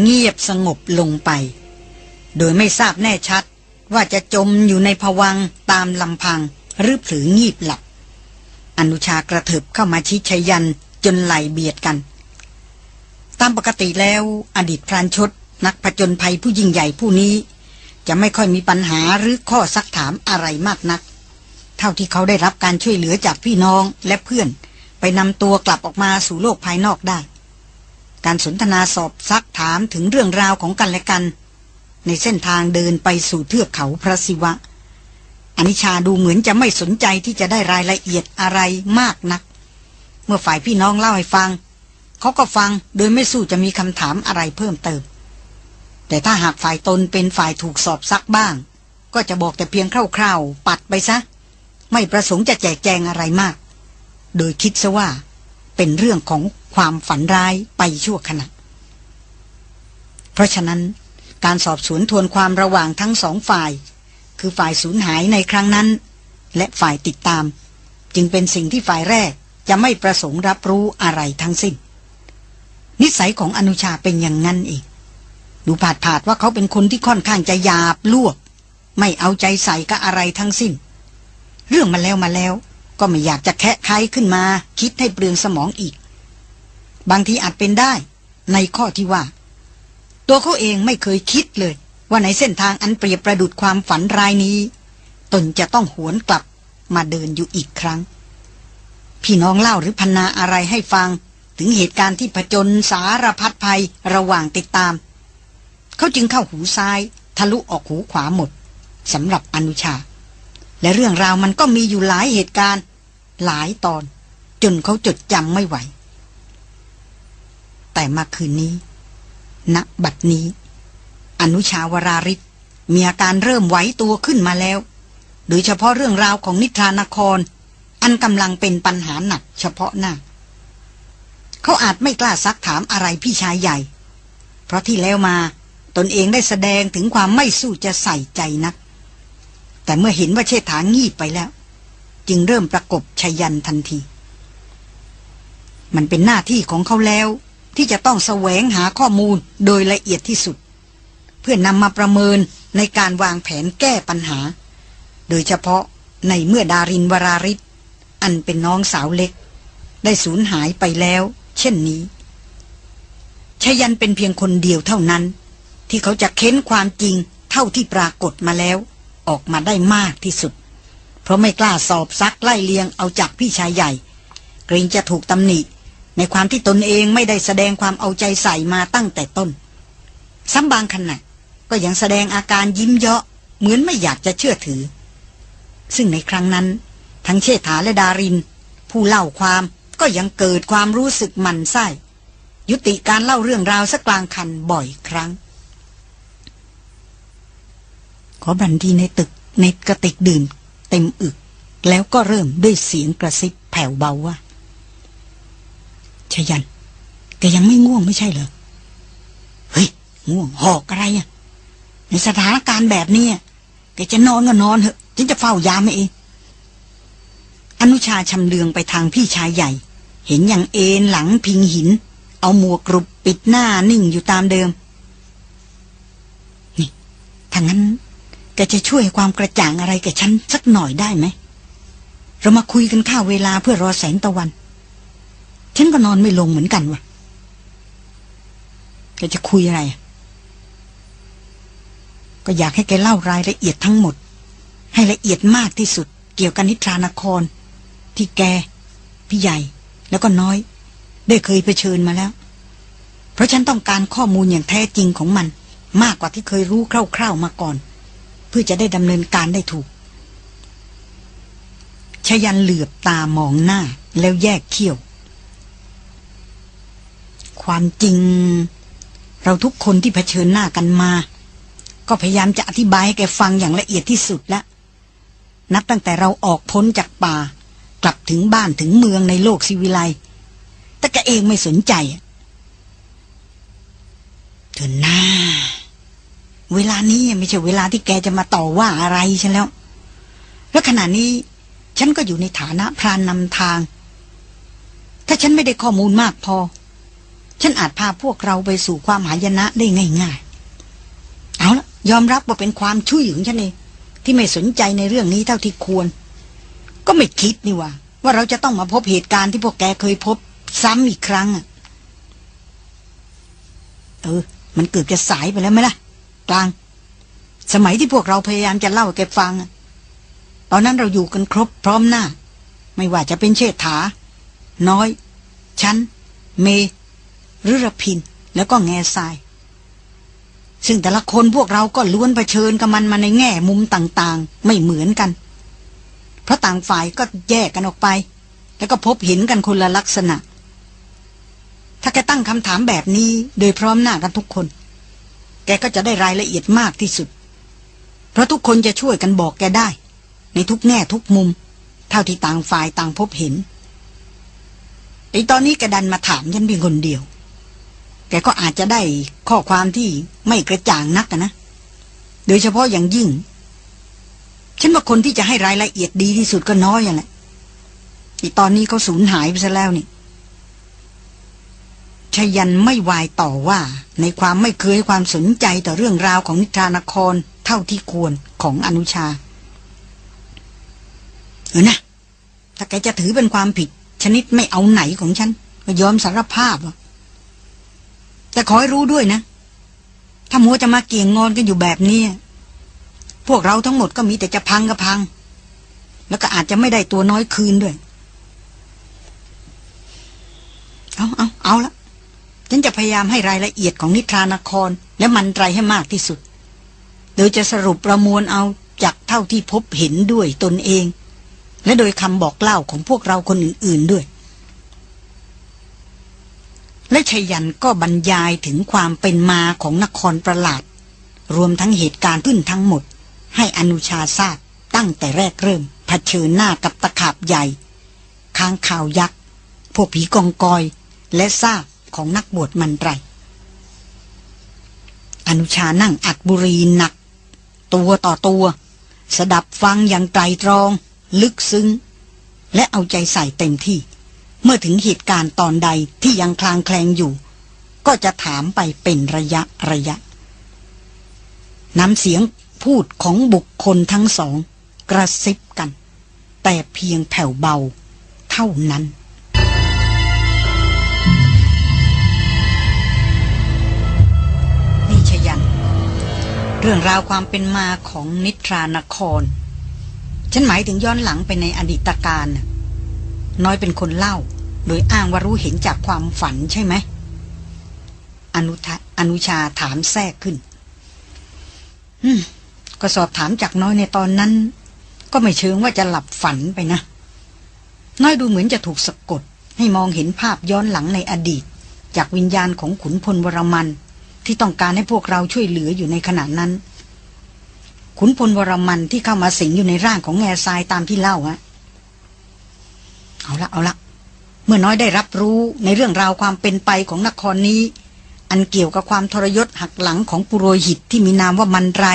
เงียบสงบลงไป โดยไม่ทราบแน่ชัดว่าจะจมอยู่ในภวังตามลำพังหรือผืองีบหลับ อนุชากระเถิบเข้ามาชิดชยันจนไหลเบียดกัน ตามปกติแล้วอดีตพรานชดนักผจญภัยผู้ยิ่งใหญ่ผู้นี้ จะไม่ค่อยมีปัญหาหรือข้อซักถามอะไรมากนัก ท่าที่เขาได้รับการช่วยเหลือจากพี่น้องและเพื่อน ไปนำตัวกลับออกมาสู่โลกภายนอกได้ การสนทนาสอบซักถามถึงเรื่องราวของกันและกัน ในเส้นทางเดินไปสู่เทือกเขาพระศิวะอนิชาดูเหมือนจะไม่สนใจที่จะได้รายละเอียดอะไรมากนัก เมื่อฝ่ายพี่น้องเล่าให้ฟัง เขาก็ฟังโดยไม่สู้จะมีคำถามอะไรเพิ่มเติม แต่ถ้าหากฝ่ายตนเป็นฝ่ายถูกสอบซักบ้าง ก็จะบอกแต่เพียงคร่าวๆ ปัดไปซะ ไม่ประสงค์จะแจกแจงอะไรมาก โดยคิดซะว่าเป็นเรื่องของความฝันร้ายไปชั่วขณะ เพราะฉะนั้นการสอบสวนทวนความระหว่างทั้งสองฝ่าย คือฝ่ายสูญหายในครั้งนั้น และฝ่ายติดตาม จึงเป็นสิ่งที่ฝ่ายแรกจะไม่ประสงค์รับรู้อะไรทั้งสิ้น นิสัยของอนุชาเป็นอย่างนั้นเองดูผาดผาดว่าเขาเป็นคนที่ค่อนข้างจะหยาบลวก ไม่เอาใจใส่กับอะไรทั้งสิ้น เรื่องมาแล้วมาแล้ว ก็ไม่อยากจะแคะไขขึ้นมา คิดให้เปลืองสมองอีก บางทีอาจเป็นได้ ในข้อที่ว่า ตัวเขาเองไม่เคยคิดเลย ว่าในเส้นทางอันเปรียบประดุดความฝันรายนี้ ตนจะต้องหวนกลับมาเดินอยู่อีกครั้ง พี่น้องเล่าหรือพนนาอะไรให้ฟัง ถึงเหตุการณ์ที่ผจญสารพัดภัยระหว่างติดตาม เขาจึงเข้าหูซ้าย ทะลุออกหูขวาหมดสำหรับอนุชา และเรื่องราวมันก็มีอยู่หลายเหตุการณ์ หลายตอน จนเขาจดจำไม่ไหว แต่มาคืนนี้ณบัดนี้ อนุชาวราริศมีอาการเริ่มไหวตัวขึ้นมาแล้ว โดยเฉพาะเรื่องราวของนิทรานคร อันกำลังเป็นปัญหาหนักเฉพาะหน้า เขาอาจไม่กล้าซักถามอะไรพี่ชายใหญ่ เพราะที่แล้วมาตนเองได้แสดงถึงความไม่สู้จะใส่ใจนัก แต่เมื่อเห็นว่าเชษฐางีบไปแล้ว จึงเริ่มประกบชยันทันที มันเป็นหน้าที่ของเขาแล้ว ที่จะต้องแสวงหาข้อมูลโดยละเอียดที่สุด เพื่อนำมาประเมินในการวางแผนแก้ปัญหา โดยเฉพาะในเมื่อดารินวราริศอันเป็นน้องสาวเล็ก ได้สูญหายไปแล้ว เช่นนี้ชยันเป็นเพียงคนเดียวเท่านั้น ที่เขาจะเค้นความจริงเท่าที่ปรากฏมาแล้ว ออกมาได้มากที่สุด เพราะไม่กล้าสอบซักไล่เลียงเอาจากพี่ชายใหญ่ เกรงจะถูกตำหนิ ในความที่ตนเองไม่ได้แสดงความเอาใจใส่มาตั้งแต่ต้นซ้ำบางขณะก็ยังแสดงอาการยิ้มเยาะเหมือนไม่อยากจะเชื่อถือ ซึ่งในครั้งนั้น ทั้งเชษฐาและดาริน ผู้เล่าความก็ยังเกิดความรู้สึกหมันไส้ยุติการเล่าเรื่องราวสักกลางคันบ่อยครั้ง ข อบันทีในตึกในกระติกดื่ม เต็มอึก แล้วก็เริ่มด้วยเสียงกระซิบแผ่วเบาว่าชยันแกยังไม่ง่วงไม่ใช่เหรอ เฮ้ย ง่วงหอกอะไรอะ ในสถานการณ์แบบนี้แกจะนอนก็นอนเถอะฉันจะเฝ้ายามเอง อนุชาชำเลืองไปทางพี่ชายใหญ่ เห็นอย่างเอ็นหลังพิงหิน เอาหมวกกรุบปิดหน้านิ่งอยู่ตามเดิม นี่ถ้างั้น แกจะช่วยความกระจ่างอะไรกับฉันสักหน่อยได้ไหม เรามาคุยกันข้าวเวลาเพื่อรอแสงตะวัน ฉันก็นอนไม่ลงเหมือนกันวะแกจะคุยอะไร ก็อยากให้แกเล่ารายละเอียดทั้งหมด ให้ละเอียดมากที่สุด เกี่ยวกับนิทรานคร ที่แก พี่ใหญ่ แล้วก็น้อย ได้เคยเผชิญมาแล้ว เพราะฉันต้องการข้อมูลอย่างแท้จริงของมัน มากกว่าที่เคยรู้คร่าวๆมาก่อน พื่อจะได้ดำเนินการได้ถูกชยันเหลือบตามองหน้าแล้วแยกเขี้ยว ความจริง เราทุกคนที่เผชิญหน้ากันมา ก็พยายามจะอธิบายให้แกฟังอย่างละเอียดที่สุดแล้ว นับตั้งแต่เราออกพ้นจากป่า กลับถึงบ้านถึงเมืองในโลกสิวิไลแต่แกเองไม่สนใจเธอหน้า เวลานี้ไม่ใช่เวลาที่แกจะมาต่อว่าอะไรฉันแล้ว แล้วขณะนี้ฉันก็อยู่ในฐานะพรานนำทาง ถ้าฉันไม่ได้ข้อมูลมากพอ ฉันอาจพาพวกเราไปสู่ความหายนะได้ง่าย ๆ เอาละยอมรับว่าเป็นความช่วยของฉันเองที่ไม่สนใจในเรื่องนี้เท่าที่ควร ก็ไม่คิดนี่ว่า ว่าเราจะต้องมาพบเหตุการณ์ที่พวกแกเคยพบซ้ำอีกครั้งอะเออ มันเกือบจะสายไปแล้วไหมล่ะ กลาง สมัยที่พวกเราพยายามจะเล่าแกฟัง ตอนนั้นเราอยู่กันครบพร้อมหน้า ไม่ว่าจะเป็นเชษฐา น้อย ชั้น เมหรือรพิน แล้วก็แง่ทราย ซึ่งแต่ละคนพวกเราก็ล้วนเผชิญกับมันมาในแง่มุมต่างๆ ไม่เหมือนกัน เพราะต่างฝ่ายก็แยกกันออกไป แล้วก็พบเห็นกันคนละลักษณะถ้าแกตั้งคำถามแบบนี้โดยพร้อมหน้ากันทุกคน แกก็จะได้รายละเอียดมากที่สุด เพราะทุกคนจะช่วยกันบอกแกได้ ในทุกแง่ทุกมุม เท่าที่ต่างฝ่ายต่างพบเห็นไอ้ตอนนี้แกดันมาถามฉันเพียงคนเดียว แกก็อาจจะได้ข้อความที่ไม่กระจ่างนักนะ โดยเฉพาะอย่างยิ่ง ฉันว่าคนที่จะให้รายละเอียดดีที่สุดก็น้อยอย่างแหละไอีตอนนี้เขาสูญหายไปซะแล้วนี่ ชยันไม่วายต่อว่า ในความไม่เคยความสนใจต่อเรื่องราวของนิทรานครเท่าที่ควรของอนุชา เออนะถ้าแกจะถือเป็นความผิด ชนิดไม่เอาไหนของฉันก็ยอมสารภาพแต่ขอให้รู้ด้วยนะ ถ้ามัวจะมาเกี่ยงงอนกันอยู่แบบนี้พวกเราทั้งหมดก็มีแต่จะพังก็พัง แล้วก็อาจจะไม่ได้ตัวน้อยคืนด้วย เอาเอาเอาละ ฉันจะพยายามให้รายละเอียดของนิทรานคร และมันไตรให้มากที่สุด โดยจะสรุปประมวลเอาจากเท่าที่พบเห็นด้วยตนเอง และโดยคำบอกเล่าของพวกเราคนอื่น ๆด้วย และชยันก็บรรยายถึงความเป็นมาของนครประหลาด รวมทั้งเหตุการณ์ขึ้นทั้งหมด ให้อนุชาทราบตั้งแต่แรกเริ่มเผชิญหน้ากับตะขาบใหญ่ ค้างข่าวยักษ์ พวกผีกองกอย และซาก ของนักบวชมันไร อนุชานั่งอัดบุรีหนัก ตัวต่อตัว สดับฟังอย่างไตรตรอง ลึกซึ้ง และเอาใจใส่เต็มที่ เมื่อถึงเหตุการณ์ตอนใดที่ยังคลางแคลงอยู่ ก็จะถามไปเป็นระยะระยะ น้ำเสียงพูดของบุคคลทั้งสอง กระซิบกัน แต่เพียงแผ่วเบา เท่านั้น เรื่องราวความเป็นมาของนิทรานคร ฉันหมายถึงย้อนหลังไปในอดีตการ น้อยเป็นคนเล่า โดยอ้างว่ารู้เห็นจากความฝันใช่ไหม อนุทอนุชาถามแทรกขึ้น อืม ก็สอบถามจากน้อยในตอนนั้น ก็ไม่เชิงว่าจะหลับฝันไปนะ น้อยดูเหมือนจะถูกสะกด ให้มองเห็นภาพย้อนหลังในอดีต จากวิญญาณของขุนพลวรมัน ที่ต้องการให้พวกเราช่วยเหลืออยู่ในขณะนั้น ขุนพลวรมันที่เข้ามาสิงอยู่ในร่างของแง่ทรายตามที่เล่าฮะเอาละเอาละเมื่อน้อยได้รับรู้ในเรื่องราวความเป็นไปของนครนี้ อันเกี่ยวกับความทรยศหักหลังของปุโรหิตที่มีนามว่ามันไร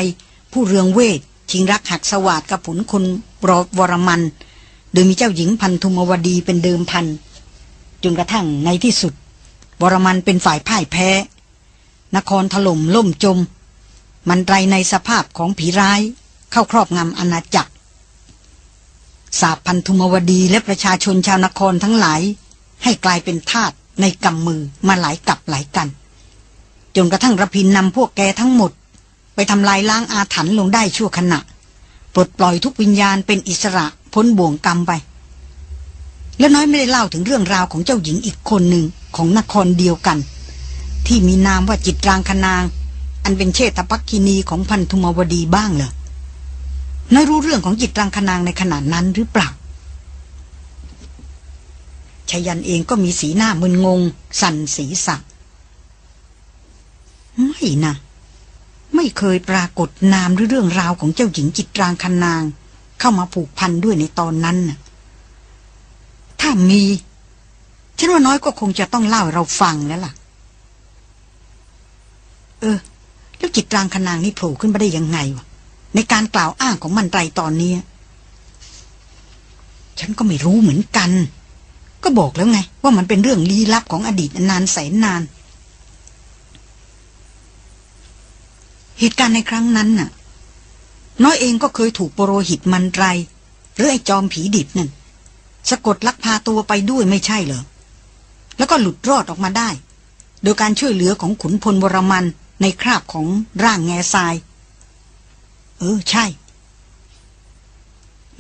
ผู้เรืองเวทชิงรักหักสวัสดกับผลคนบรวรมัน โดยมีเจ้าหญิงพันธุมวดีเป็นเดิมพันจนกระทั่งในที่สุด วรมันเป็นฝ่ายพ่ายแพ้ นครถล่มล่มจม มันไรในสภาพของผีร้าย เข้าครอบงำอาณาจักรสาพันธุมวดีและประชาชนชาวนครทั้งหลาย ให้กลายเป็นทาสในกำมือมาหลายกับหลายกัน จนกระทั่งระพินนำพวกแกทั้งหมด ไปทำลายล้างอาถรรพ์ลงได้ชั่วขณะ ปลดปล่อยทุกวิญญาณเป็นอิสระพ้นบ่วงกรรมไป แล้วน้อยไม่ได้เล่าถึงเรื่องราวของเจ้าหญิงอีกคนหนึ่งของนครเดียวกัน ที่มีนามว่าจิตรางคนาง อันเป็นเชษฐภักคินีของพันธุมวดีบ้างเหรอน้อยรู้เรื่องของจิตรางคนางในขณะนั้นหรือเปล่าชยันเองก็มีสีหน้ามึนงง สั่นสีสักไม่นะไม่เคยปรากฏนามหรือเรื่องราวของเจ้าหญิงจิตรางคนาง เข้ามาผูกพันด้วยในตอนนั้นน่ะถ้ามี ฉันว่าน้อยก็คงจะต้องเล่าเราฟังแล้วล่ะ เออ แล้วจิตรางคนางนี่โผล่ขึ้นมาได้ยังไงวะในการกล่าวอ้างของมันไรตอนนี้ฉันก็ไม่รู้เหมือนกัน ก็บอกแล้วไง ว่ามันเป็นเรื่องลี้ลับของอดีตนานแสนนาน เหตุการณ์ในครั้งนั้นน่ะ น้อยเองก็เคยถูกปโรหิตมันไร หรือไอ้จอมผีดิบนั่นสะกดลักพาตัวไปด้วยไม่ใช่เหรอ แล้วก็หลุดรอดออกมาได้ โดยการช่วยเหลือของขุนพลวรมัน ในคราบของร่างแง่ทราย เออ ใช่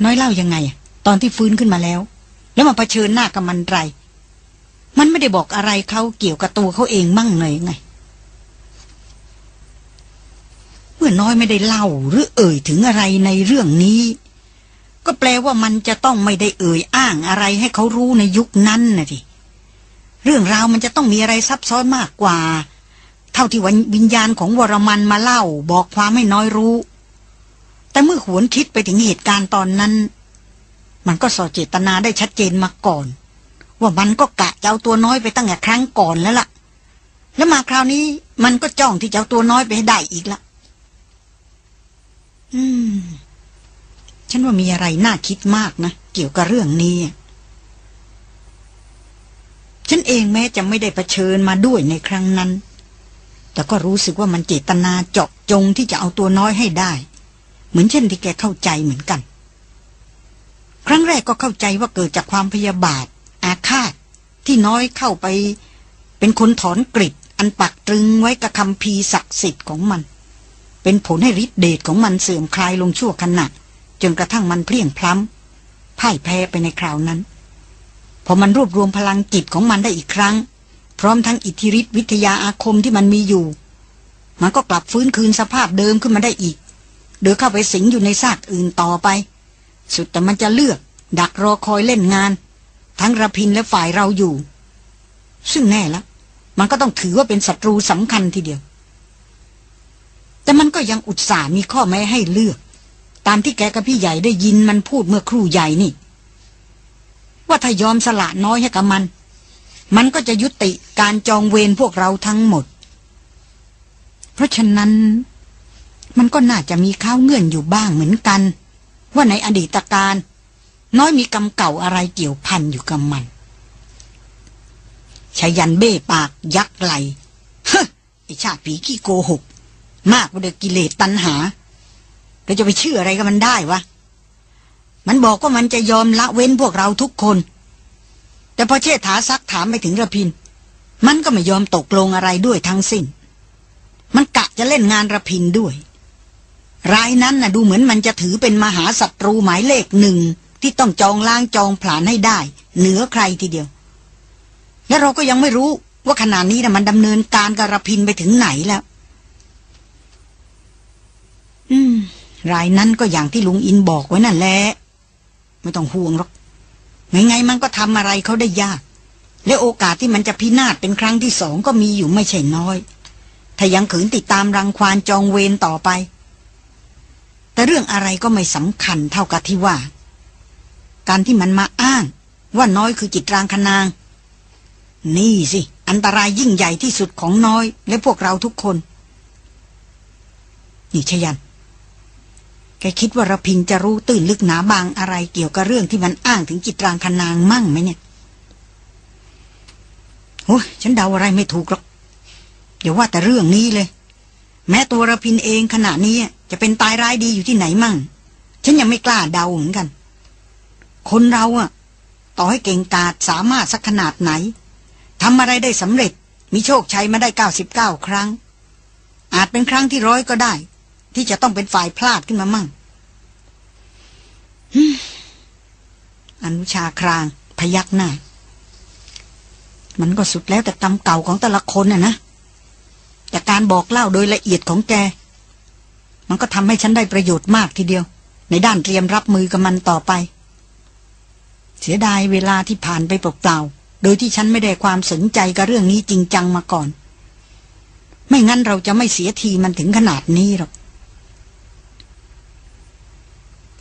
น้อยเล่ายังไง ตอนที่ฟื้นขึ้นมาแล้ว แล้วมาเผชิญหน้ากับมันไร มันไม่ได้บอกอะไรเขาเกี่ยวกับตัวเขาเองมั่งเลยไง เมื่อน้อยไม่ได้เล่าหรือเอ่ยถึงอะไรในเรื่องนี้ ก็แปลว่ามันจะต้องไม่ได้เอ่ยอ้างอะไรให้เขารู้ในยุคนั้นนะทีเรื่องราวมันจะต้องมีอะไรซับซ้อนมากกว่า เท่าที่วิญญาณของวรมันมาเล่าบอกความให้น้อยรู้ แต่เมื่อหวนคิดไปถึงเหตุการณ์ตอนนั้น มันก็สอเจตนาได้ชัดเจนมาก่อน ว่ามันก็กะจะเอาตัวน้อยไปตั้งแต่ครั้งก่อนแล้วล่ะ แล้วมาคราวนี้มันก็จ้องที่จะเอาตัวน้อยไปให้ได้อีกละอืม ฉันว่ามีอะไรน่าคิดมากนะ เกี่ยวกับเรื่องนี้ฉันเองแม้จะไม่ได้เผชิญมาด้วยในครั้งนั้น แต่ก็รู้สึกว่ามันเจตนาเจาะจงที่จะเอาตัวน้อยให้ได้ เหมือนเช่นที่แกเข้าใจเหมือนกัน ครั้งแรกก็เข้าใจว่าเกิดจากความพยาบาท อาฆาต ที่น้อยเข้าไป เป็นคนถอนกริดอันปักตรึงไว้กับคำพีศักดิ์สิทธิ์ของมัน เป็นผลให้ฤทธิเดชของมันเสื่อมคลายลงชั่วขณะจนกระทั่งมันเพลียงพล้ำพ่ายแพ้ไปในคราวนั้น พอมันรวบรวมพลังจิตของมันได้อีกครั้ง พร้อมทั้งอิทธิฤทธิวิทยาอาคมที่มันมีอยู่ มันก็กลับฟื้นคืนสภาพเดิมขึ้นมาได้อีกโดยเข้าไปสิงอยู่ในซากอื่นต่อไป สุดแต่มันจะเลือก ดักรอคอยเล่นงาน ทั้งระพินและฝ่ายเราอยู่ ซึ่งแน่ละมันก็ต้องถือว่าเป็นศัตรูสำคัญทีเดียว แต่มันก็ยังอุตส่าห์มีข้อแม้ให้เลือก ตามที่แกกับพี่ใหญ่ได้ยินมันพูดเมื่อครู่ใหญ่นี่ ว่าถ้ายอมสละน้อยให้กับมัน มันก็จะยุติการจองเวรพวกเราทั้งหมด เพราะฉะนั้น มันก็น่าจะมีข้าวเงื่อนอยู่บ้างเหมือนกัน ว่าในอดีตการ น้อยมีกรรมเก่าอะไรเกี่ยวพันอยู่กับมันชายันเบ้ปากยักไหลเฮ้ไอชาติผีขี้โกหก มากกว่าเดกิเลสตันหา เราจะไปเชื่ออะไรกับมันได้วะ มันบอกว่ามันจะยอมละเว้นพวกเราทุกคน แต่พอเชษฐาซักถามไปถึงระพิน มันก็ไม่ยอมตกลงอะไรด้วยทั้งสิ้น มันกะจะเล่นงานระพินด้วย รายนั้นน่ะดูเหมือนมันจะถือเป็นมหาศัตรูหมายเลขหนึ่งที่ต้องจองล้างจองผลาญให้ได้ เหนือใครทีเดียว และเราก็ยังไม่รู้ว่าขณะนี้นะมันดำเนินการกับระพินไปถึงไหนแล้ว อืม รายนั้นก็อย่างที่ลุงอินบอกไว้นั่นแหละไม่ต้องห่วงหรอก ไม่ไงมันก็ทำอะไรเขาได้ยาก และโอกาสที่มันจะพินาศเป็นครั้งที่สองก็มีอยู่ไม่ใช่น้อย ถ้ายังขืนติดตามรังควานจองเวรต่อไป แต่เรื่องอะไรก็ไม่สำคัญเท่ากับที่ว่า การที่มันมาอ้าง ว่าน้อยคือจิตรางคนาง นี่สิ อันตรายยิ่งใหญ่ที่สุดของน้อย และพวกเราทุกคน นี่ชยัน แกคิดว่าระพินจะรู้ตื่นลึกหนาบางอะไรเกี่ยวกับเรื่องที่มันอ้างถึงจิตรางคนางมั่งไหมเนี่ยโอ้ยฉันเดาอะไรไม่ถูกหรอกอย่าว่าแต่เรื่องนี้เลย แม้ตัวระพินเองขณะนี้จะเป็นตายร้ายดีอยู่ที่ไหนมั่ง ฉันยังไม่กล้าเดาเหมือนกัน คนเราอะต่อให้เก่งกาจสามารถสักขนาดไหนทำอะไรได้สำเร็จ มีโชคชัยมาได้เก้าสิบเก้าครั้ง อาจเป็นครั้งที่ร้อยก็ได้ ที่จะต้องเป็นฝ่ายพลาดขึ้นมามั่งอนุชาคราง พยักหน้า มันก็สุดแล้วแต่กรรมเก่าของแต่ละคนน่ะนะแต่การบอกเล่าโดยละเอียดของแก มันก็ทำให้ฉันได้ประโยชน์มากทีเดียว ในด้านเตรียมรับมือกับมันต่อไป เสียดายเวลาที่ผ่านไปเปล่าๆโดยที่ฉันไม่ได้ความสนใจกับเรื่องนี้จริงจังมาก่อน ไม่งั้นเราจะไม่เสียทีมันถึงขนาดนี้หรอก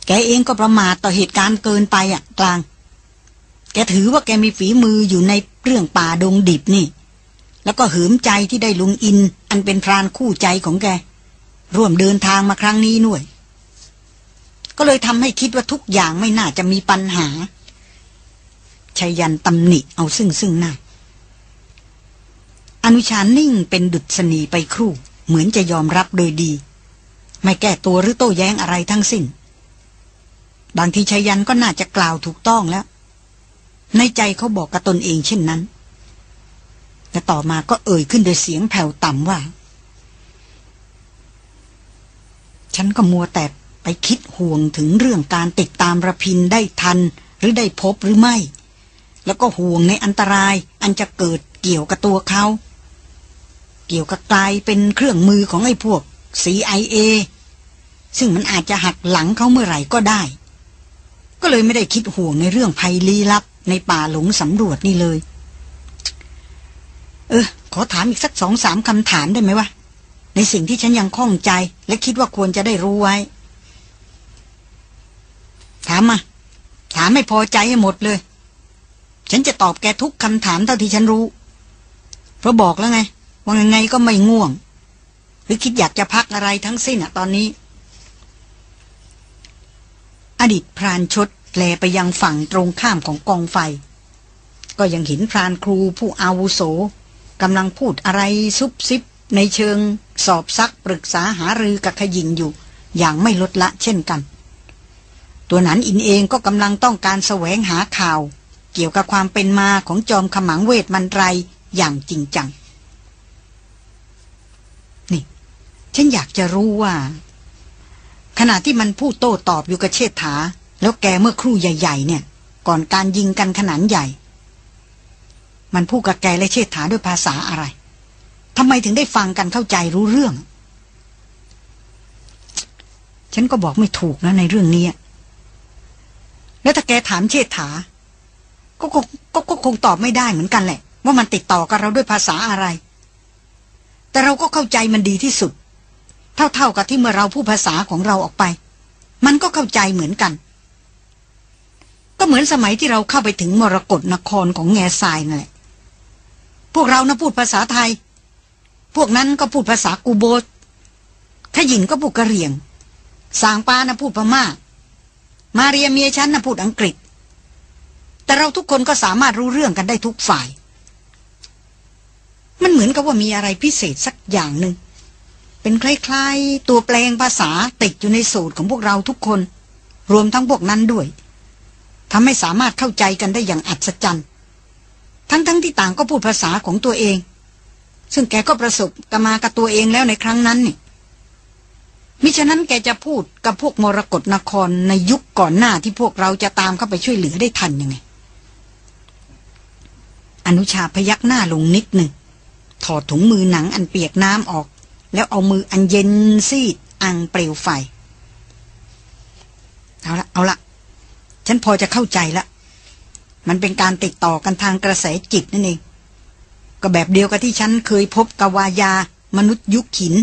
แกเองก็ประมาทต่อเหตุการณ์เกินไปอะกลาง แกถือว่าแกมีฝีมืออยู่ในเรื่องป่าดงดิบนี่ แล้วก็หืมใจที่ได้ลุงอิน อันเป็นพรานคู่ใจของแก ร่วมเดินทางมาครั้งนี้ด้วย ก็เลยทำให้คิดว่าทุกอย่างไม่น่าจะมีปัญหาชายันตำหนิเอาซึ่งซึ่งหน้าอนุชานิ่งเป็นดุษณีไปครู่ เหมือนจะยอมรับโดยดี ไม่แก้ตัวหรือโต้แย้งอะไรทั้งสิ้น บางทีชายันก็น่าจะกล่าวถูกต้องแล้ว ในใจเขาบอกกับตนเองเช่นนั้น แต่ต่อมาก็เอ่ยขึ้นโดยเสียงแผ่วต่ำว่า ฉันก็มัวแต่ไปคิดห่วงถึงเรื่องการติดตามระพินได้ทันหรือได้พบหรือไม่ แล้วก็ห่วงในอันตรายอันจะเกิดเกี่ยวกับตัวเขา เกี่ยวกับกลายเป็นเครื่องมือของไอ้พวก CIA ซึ่งมันอาจจะหักหลังเขาเมื่อไหร่ก็ได้ ก็เลยไม่ได้คิดห่วงในเรื่องภัยลี้ลับ ในป่าหลงสำรวจนี่เลย เออ ขอถามอีกสักสองสามคำถามได้ไหมวะ ในสิ่งที่ฉันยังข้องใจ และคิดว่าควรจะได้รู้ไว้ ถามมา ถามไม่พอใจให้หมดเลย ฉันจะตอบแกทุกคำถามเท่าที่ฉันรู้ เพราะบอกแล้วไง ว่าไงก็ไม่ง่วง หรือคิดอยากจะพักอะไรทั้งสิ้นอะตอนนี้ อดีตพรานชดแลไปยังฝั่งตรงข้ามของกองไฟ ก็ยังเห็นพรานครูผู้อาวุโสกำลังพูดอะไรซุบซิบในเชิงสอบซักปรึกษาหารือกับขยิงอยู่ อย่างไม่ลดละเช่นกัน ตัวนั้นอินเองก็กำลังต้องการแสวงหาข่าว เกี่ยวกับความเป็นมาของจอมขมังเวทมันไรอย่างจริงจัง นี่ ฉันอยากจะรู้ว่า ขณะที่มันพูดโต้ตอบอยู่กับเชษฐา แล้วแกเมื่อครู่ใหญ่ ๆ เนี่ย ก่อนการยิงกันขนาดใหญ่ มันพูดกับแกและเชษฐาด้วยภาษาอะไรทำไมถึงได้ฟังกันเข้าใจรู้เรื่อง ฉันก็บอกไม่ถูกนะในเรื่องนี้ แล้วถ้าแกถามเชษฐา ก็คงก็คงตอบไม่ได้เหมือนกันแหละ ว่ามันติดต่อกับเราด้วยภาษาอะไร แต่เราก็เข้าใจมันดีที่สุด เท่าๆกับที่เมื่อเราพูดภาษาของเราออกไป มันก็เข้าใจเหมือนกัน ก็เหมือนสมัยที่เราเข้าไปถึงมรกรนครของแง่ทรายนั่นแหละพวกเรานะพูดภาษาไทย พวกนั้นก็พูดภาษากูโบสขยินก็พูดกะเหรี่ยง สางปานะพูดพม่า มาเรียเมียฉันนะพูดอังกฤษ แต่เราทุกคนก็สามารถรู้เรื่องกันได้ทุกฝ่าย มันเหมือนกับว่ามีอะไรพิเศษสักอย่างหนึ่ง เป็นคล้ายๆ ตัวแปลงภาษาติดอยู่ในสูตรของพวกเราทุกคน รวมทั้งพวกนั้นด้วยทำให้สามารถเข้าใจกันได้อย่างอัศจรรย์ ทั้งๆทที่ต่างก็พูดภาษาของตัวเอง ซึ่งแกก็ประสบกมากับตัวเองแล้วในครั้งนั้นนี่มิฉะนั้นแกจะพูดกับพวกมรกรนครในยุคก่อนหน้าที่พวกเราจะตามเข้าไปช่วยเหลือได้ทันยังไง อนุชาพยักหน้าลงนิดหนึ่งถอดถุงมือหนังอันเปียกน้ำออก แล้วเอามืออันเย็นซีดอังเปลวไฟ เอาละเอาละฉันพอจะเข้าใจละมันเป็นการติดต่อกันทางกระแสจิตนั่นเอง ก็แบบเดียวกับที่ฉันเคยพบกวายา มนุษย์ยุคหิน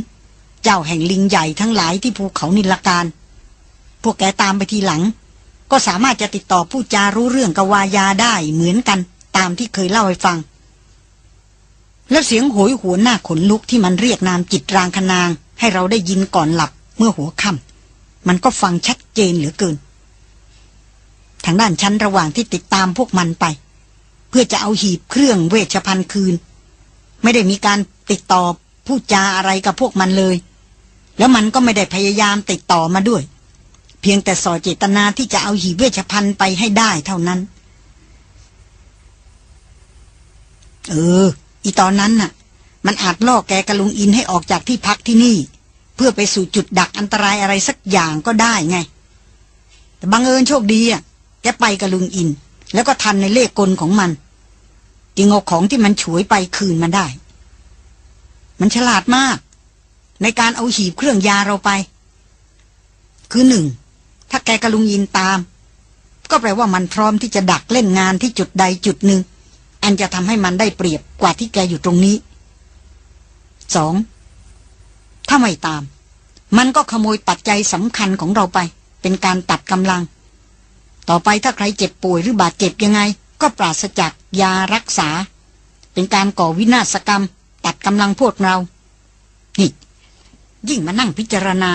เจ้าแห่งลิงใหญ่ทั้งหลายที่ภูเขานิลการ พวกแกตามไปทีหลัง ก็สามารถจะติดต่อผู้จารู้เรื่องกวายาได้เหมือนกัน ตามที่เคยเล่าให้ฟัง แล้วเสียงโหยหวหน้าขนลุกที่มันเรียกนามจิตรางคนาง ให้เราได้ยินก่อนหลับเมื่อหัวค่ำมันก็ฟังชัดเจนเหลือเกิน ทางด้านชั้นระหว่างที่ติดตามพวกมันไป เพื่อจะเอาหีบเครื่องเวชภัณฑ์คืน ไม่ได้มีการติดต่อพูดจาอะไรกับพวกมันเลย แล้วมันก็ไม่ได้พยายามติดต่อมาด้วย เพียงแต่สอเจตนาที่จะเอาหีบเวชภัณฑ์ไปให้ได้เท่านั้น เออ อีตอนนั้นน่ะ มันอาจล่อแกกระลุงอินให้ออกจากที่พักที่นี่ เพื่อไปสู่จุดดักอันตรายอะไรสักอย่างก็ได้ไง แต่บังเอิญโชคดีอะ แกไปกับลุงอิน แล้วก็ทันในเลขกลของมันจึงเอาของที่มันฉวยไปคืนมาได้ มันฉลาดมาก ในการเอาหีบเครื่องยาเราไป คือหนึ่ง ถ้าแกกับลุงอินตาม ก็แปลว่ามันพร้อมที่จะดักเล่นงานที่จุดใดจุดหนึ่ง อันจะทำให้มันได้เปรียบกว่าที่แกอยู่ตรงนี้สองถ้าไม่ตาม มันก็ขโมยปัจจัยสำคัญของเราไป เป็นการตัดกำลัง ต่อไปถ้าใครเจ็บป่วยหรือบาดเจ็บยังไง ก็ปราศจากยารักษา เป็นการก่อวินาศกรรม ตัดกำลังพวกเรานี่ยิ่งมานั่งพิจารณา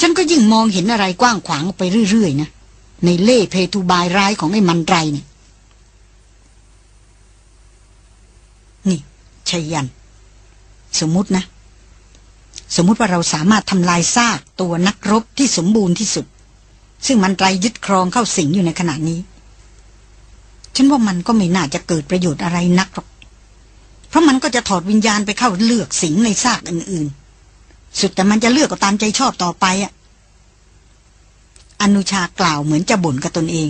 ฉันก็ยิ่งมองเห็นอะไรกว้างขวางไปเรื่อยๆนะในเล่เพทุบายร้ายของไอ้มันไรเนี่ยนี่ ชยัน สมมุตินะ สมมุติว่าเราสามารถทำลายซากตัวนักรบที่สมบูรณ์ที่สุด ซึ่งมันไรยึดครองเข้าสิงอยู่ในขณะนี้ ฉันว่ามันก็ไม่น่าจะเกิดประโยชน์อะไรนักหรอก เพราะมันก็จะถอดวิญญาณไปเข้าเลือกสิงในซากอื่นๆ สุดแต่มันจะเลือกก็ตามใจชอบต่อไปอะอนุชากล่าวเหมือนจะบ่นกับตนเอง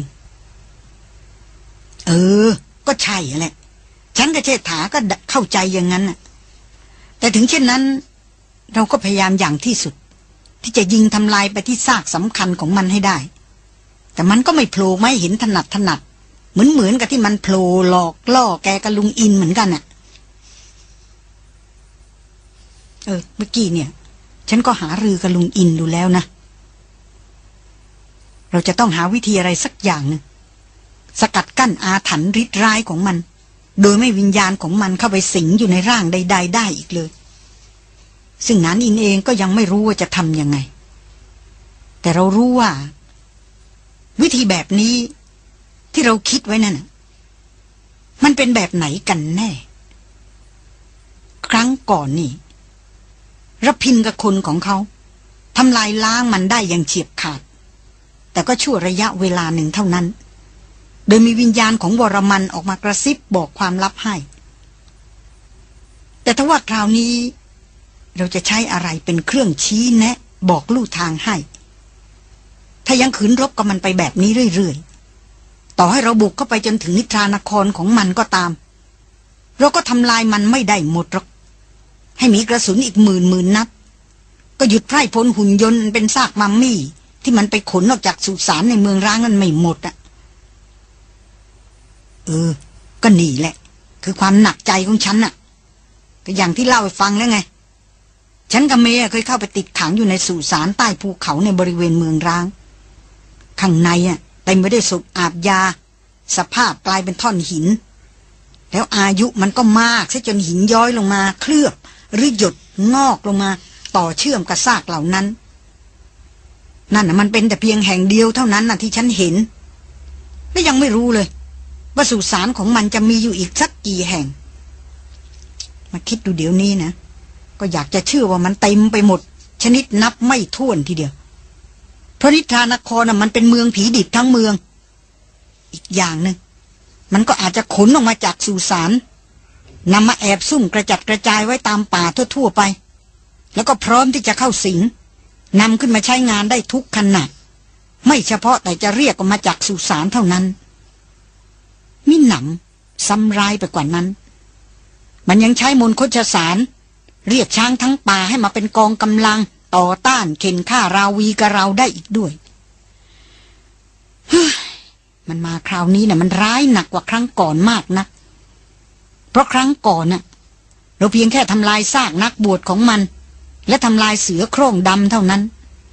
เออ ก็ใช่แหละ ฉันกับเชษฐาก็เข้าใจอย่างนั้นน่ะ แต่ถึงเช่นนั้น เราก็พยายามอย่างที่สุด ที่จะยิงทำลายไปที่ซากสำคัญของมันให้ได้ แต่มันก็ไม่โผล่ไม่เห็นถนัดถนัด เหมือนเหมือนกับที่มันโผล่หลอกล่อแกกับลุงอินเหมือนกันน่ะ เออ เมื่อกี้เนี่ย ฉันก็หารือกับลุงอินดูแล้วนะเราจะต้องหาวิธีอะไรสักอย่างนึงสกัดกั้นอาถรรพ์ริดร้ายของมัน โดยไม่วิญญาณของมันเข้าไปสิงอยู่ในร่างใด ๆ ได้อีกเลย ซึ่งนันอินเองก็ยังไม่รู้ว่าจะทำยังไง แต่เรารู้ว่า วิธีแบบนี้ที่เราคิดไว้นั่นมันเป็นแบบไหนกันแน่ ครั้งก่อนนี่รพินกับคนของเขาทำลายล้างมันได้อย่างเฉียบขาด แต่ก็ชั่วระยะเวลาหนึ่งเท่านั้น โดยมีวิญญาณของวรมันออกมากระซิบบอกความลับให้ แต่ถ้าว่าคราวนี้ เราจะใช้อะไรเป็นเครื่องชี้แนะ บอกลู่ทางให้ ถ้ายังขืนรบกับมันไปแบบนี้เรื่อยๆ ต่อให้เราบุกเข้าไปจนถึงนิทรานครของมันก็ตาม เราก็ทำลายมันไม่ได้หมดหรอก ให้มีกระสุนอีกหมื่นหมื่นนัด ก็หยุดไพร่พลหุ่นยนต์เป็นซากมัมมี่ ที่มันไปขนออกจากสุสานในเมืองร้างนั้นไม่หมดอะ เออ ก็นี่แหละ คือความหนักใจของฉันน่ะ ก็อย่างที่เล่าให้ฟังแล้วไง ฉันกับเมย์เคยเข้าไปติดขังอยู่ในสุสานใต้ภูเขาในบริเวณเมืองร้าง ข้างในอะเต็มไปด้วยศพอาบยา สภาพกลายเป็นท่อนหิน แล้วอายุมันก็มากซะจนหินย้อยลงมา เคลือบ หรือหยดงอกลงมา ต่อเชื่อมกับซากเหล่านั้น นั่นน่ะมันเป็นแต่เพียงแห่งเดียวเท่านั้นน่ะที่ฉันเห็นและยังไม่รู้เลย ว่าสุสานของมันจะมีอยู่อีกสักกี่แห่ง มาคิดดูเดี๋ยวนี้นะ ก็อยากจะเชื่อว่ามันเต็มไปหมด ชนิดนับไม่ถ้วนทีเดียว เพราะนิทานครน่ะมันเป็นเมืองผีดิบทั้งเมือง อีกอย่างหนึ่งมันก็อาจจะขนออกมาจากสุสานนำมาแอบซุ่มกระจัดกระจายไว้ตามป่าทั่วๆไป แล้วก็พร้อมที่จะเข้าสิงนำขึ้นมาใช้งานได้ทุกขณะไม่เฉพาะแต่จะเรียกออกมาจากสุสานเท่านั้น มิหนำซ้ำร้ายไปกว่านั้น มันยังใช้มนคชสาร เรียกช้างทั้งป่าให้มาเป็นกองกำลังต่อต้านเข็นฆ่าราวีกับเราได้อีกด้วยมันมาคราวนี้นะ่ะมันร้ายหนักกว่าครั้งก่อนมากนะเพราะครั้งก่อนน่ะ เราเพียงแค่ทำลายซากนักบวชของมัน และทำลายเสือโคร่งดำเท่านั้น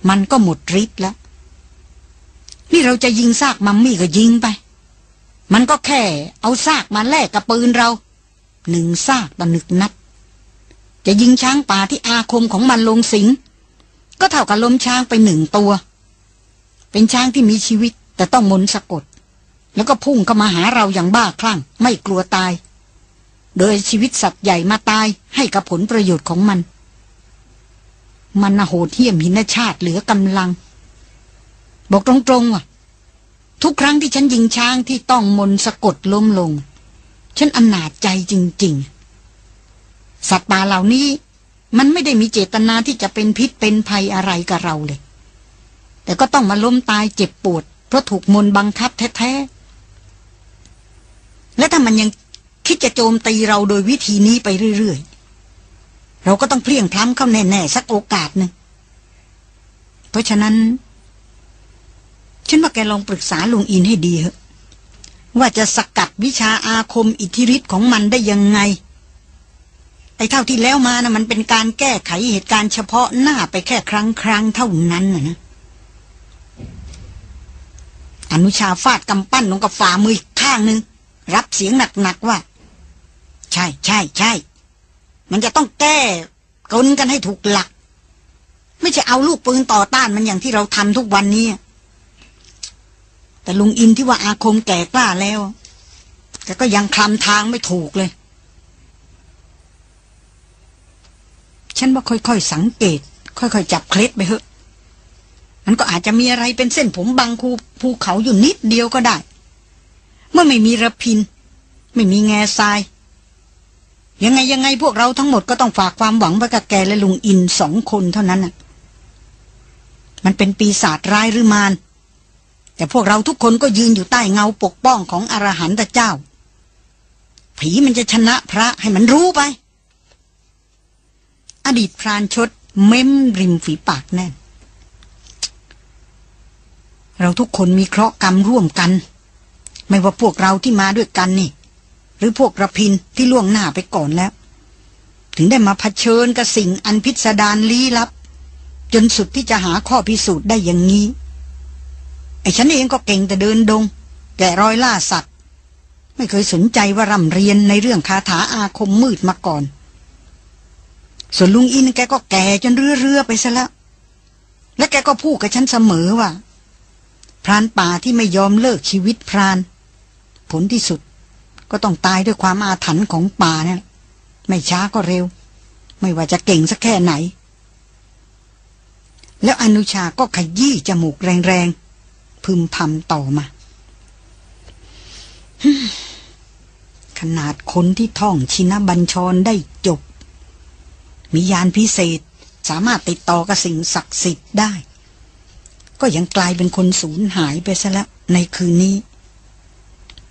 มันก็หมดฤทธิ์แล้ว นี่เราจะยิงซากมัมมี่ก็ยิงไป มันก็แค่เอาซากมาแลกกับปืนเรา หนึ่งซากต่อหนึ่งนัด จะยิงช้างป่าที่อาคมของมันลงสิง ก็เท่ากับล้มช้างไปหนึ่งตัว เป็นช้างที่มีชีวิตแต่ต้องมนสะกด แล้วก็พุ่งเข้ามาหาเราอย่างบ้าคลั่ง ไม่กลัวตาย โดยชีวิตสัตว์ใหญ่มาตายให้กับผลประโยชน์ของมัน มันโหดเหี้ยมหินชาติเหลือกำลัง บอกตรงๆว่ะ ทุกครั้งที่ฉันยิงช้างที่ต้องมนสะกดล้มลง ฉันอนาจใจจริง ๆ สัตว์ป่าเหล่านี้ มันไม่ได้มีเจตนาที่จะเป็นพิษเป็นภัยอะไรกับเราเลย แต่ก็ต้องมาล้มตายเจ็บปวด เพราะถูกมนบังคับแท้ๆ และถ้ามันยังคิดจะโจมตีเราโดยวิธีนี้ไปเรื่อยๆ เราก็ต้องเพลียงพล้ำเข้าแน่ๆสักโอกาสหนึ่งเพราะฉะนั้น ฉันว่าแกลองปรึกษาลุงอินให้ดีเถอะว่าจะสกัดวิชาอาคมอิทธิฤทธิ์ของมันได้ยังไง ไอ้เท่าที่แล้วมานะ่ะมันเป็นการแก้ไขเหตุการณ์เฉพาะหน้าไปแค่ครั้งครั้งเท่านั้นนะอนุชาฟาดกำปั้นลงกับฝ่ามือข้างหนึ่งรับเสียงหนักๆว่า ใช่ใช่ใช่ มันจะต้องแก้กลกันให้ถูกหลัก ไม่ใช่เอาลูกปืนต่อต้านมันอย่างที่เราทำทุกวันนี้ แต่ลุงอินที่ว่าอาคมแก่กล้าแล้วแต่ก็ยังคลำทางไม่ถูกเลย ฉันว่าค่อยๆสังเกต ค่อยๆจับเคล็ดไปเถอะมันก็อาจจะมีอะไรเป็นเส้นผมบางคูภูเขาอยู่นิดเดียวก็ได้ เมื่อไม่มีระพิน ไม่มีแง่ทราย ยังไงยังไงพวกเราทั้งหมดก็ต้องฝากความหวังไว้กับแกและลุงอินสองคนเท่านั้นน่ะ มันเป็นปีศาจร้ายหรือมาร แต่พวกเราทุกคนก็ยืนอยู่ใต้เงาปกป้องของอรหันตเจ้า ผีมันจะชนะพระให้มันรู้ไป อดีตพรานชดเม้มริมฝีปากแน่น เราทุกคนมีเคราะห์กรรมร่วมกัน ไม่ว่าพวกเราที่มาด้วยกันนี่ หรือพวกระพินที่ล่วงหน้าไปก่อนแล้ว ถึงได้มาเผชิญกับสิ่งอันพิสดารลี้ลับ จนสุดที่จะหาข้อพิสูจน์ได้อย่างนี้ ไอ้ฉันเองก็เก่งแต่เดินดง แกะรอยล่าสัตว์ ไม่เคยสนใจว่าร่ำเรียนในเรื่องคาถาอาคมมืดมาก่อน ส่วนลุงอินแกก็แก่จนเรื่อเรือไปซะแล้ว และแกก็พูดกับฉันเสมอว่า พรานป่าที่ไม่ยอมเลิกชีวิตพราน ผลที่สุดก็ต้องตายด้วยความอาถรรพ์ของป่าเนี่ยไม่ช้าก็เร็ว ไม่ว่าจะเก่งสักแค่ไหน แล้วอนุชาก็ขยี้จมูกแรงๆ พึมพำต่อมา ขนาดคนที่ท่องชินบัญชรได้จบ มียานพิเศษสามารถติดต่อกับสิ่งศักดิ์สิทธิ์ได้ ก็ยังกลายเป็นคนสูญหายไปซะแล้วในคืนนี้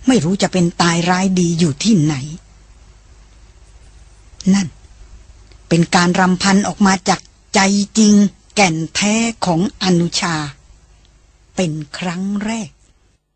ไม่รู้จะเป็นตายร้ายดีอยู่ที่ไหน นั่น เป็นการรำพันออกมาจากใจจริงแก่นแท้ของอนุชา เป็นครั้งแรก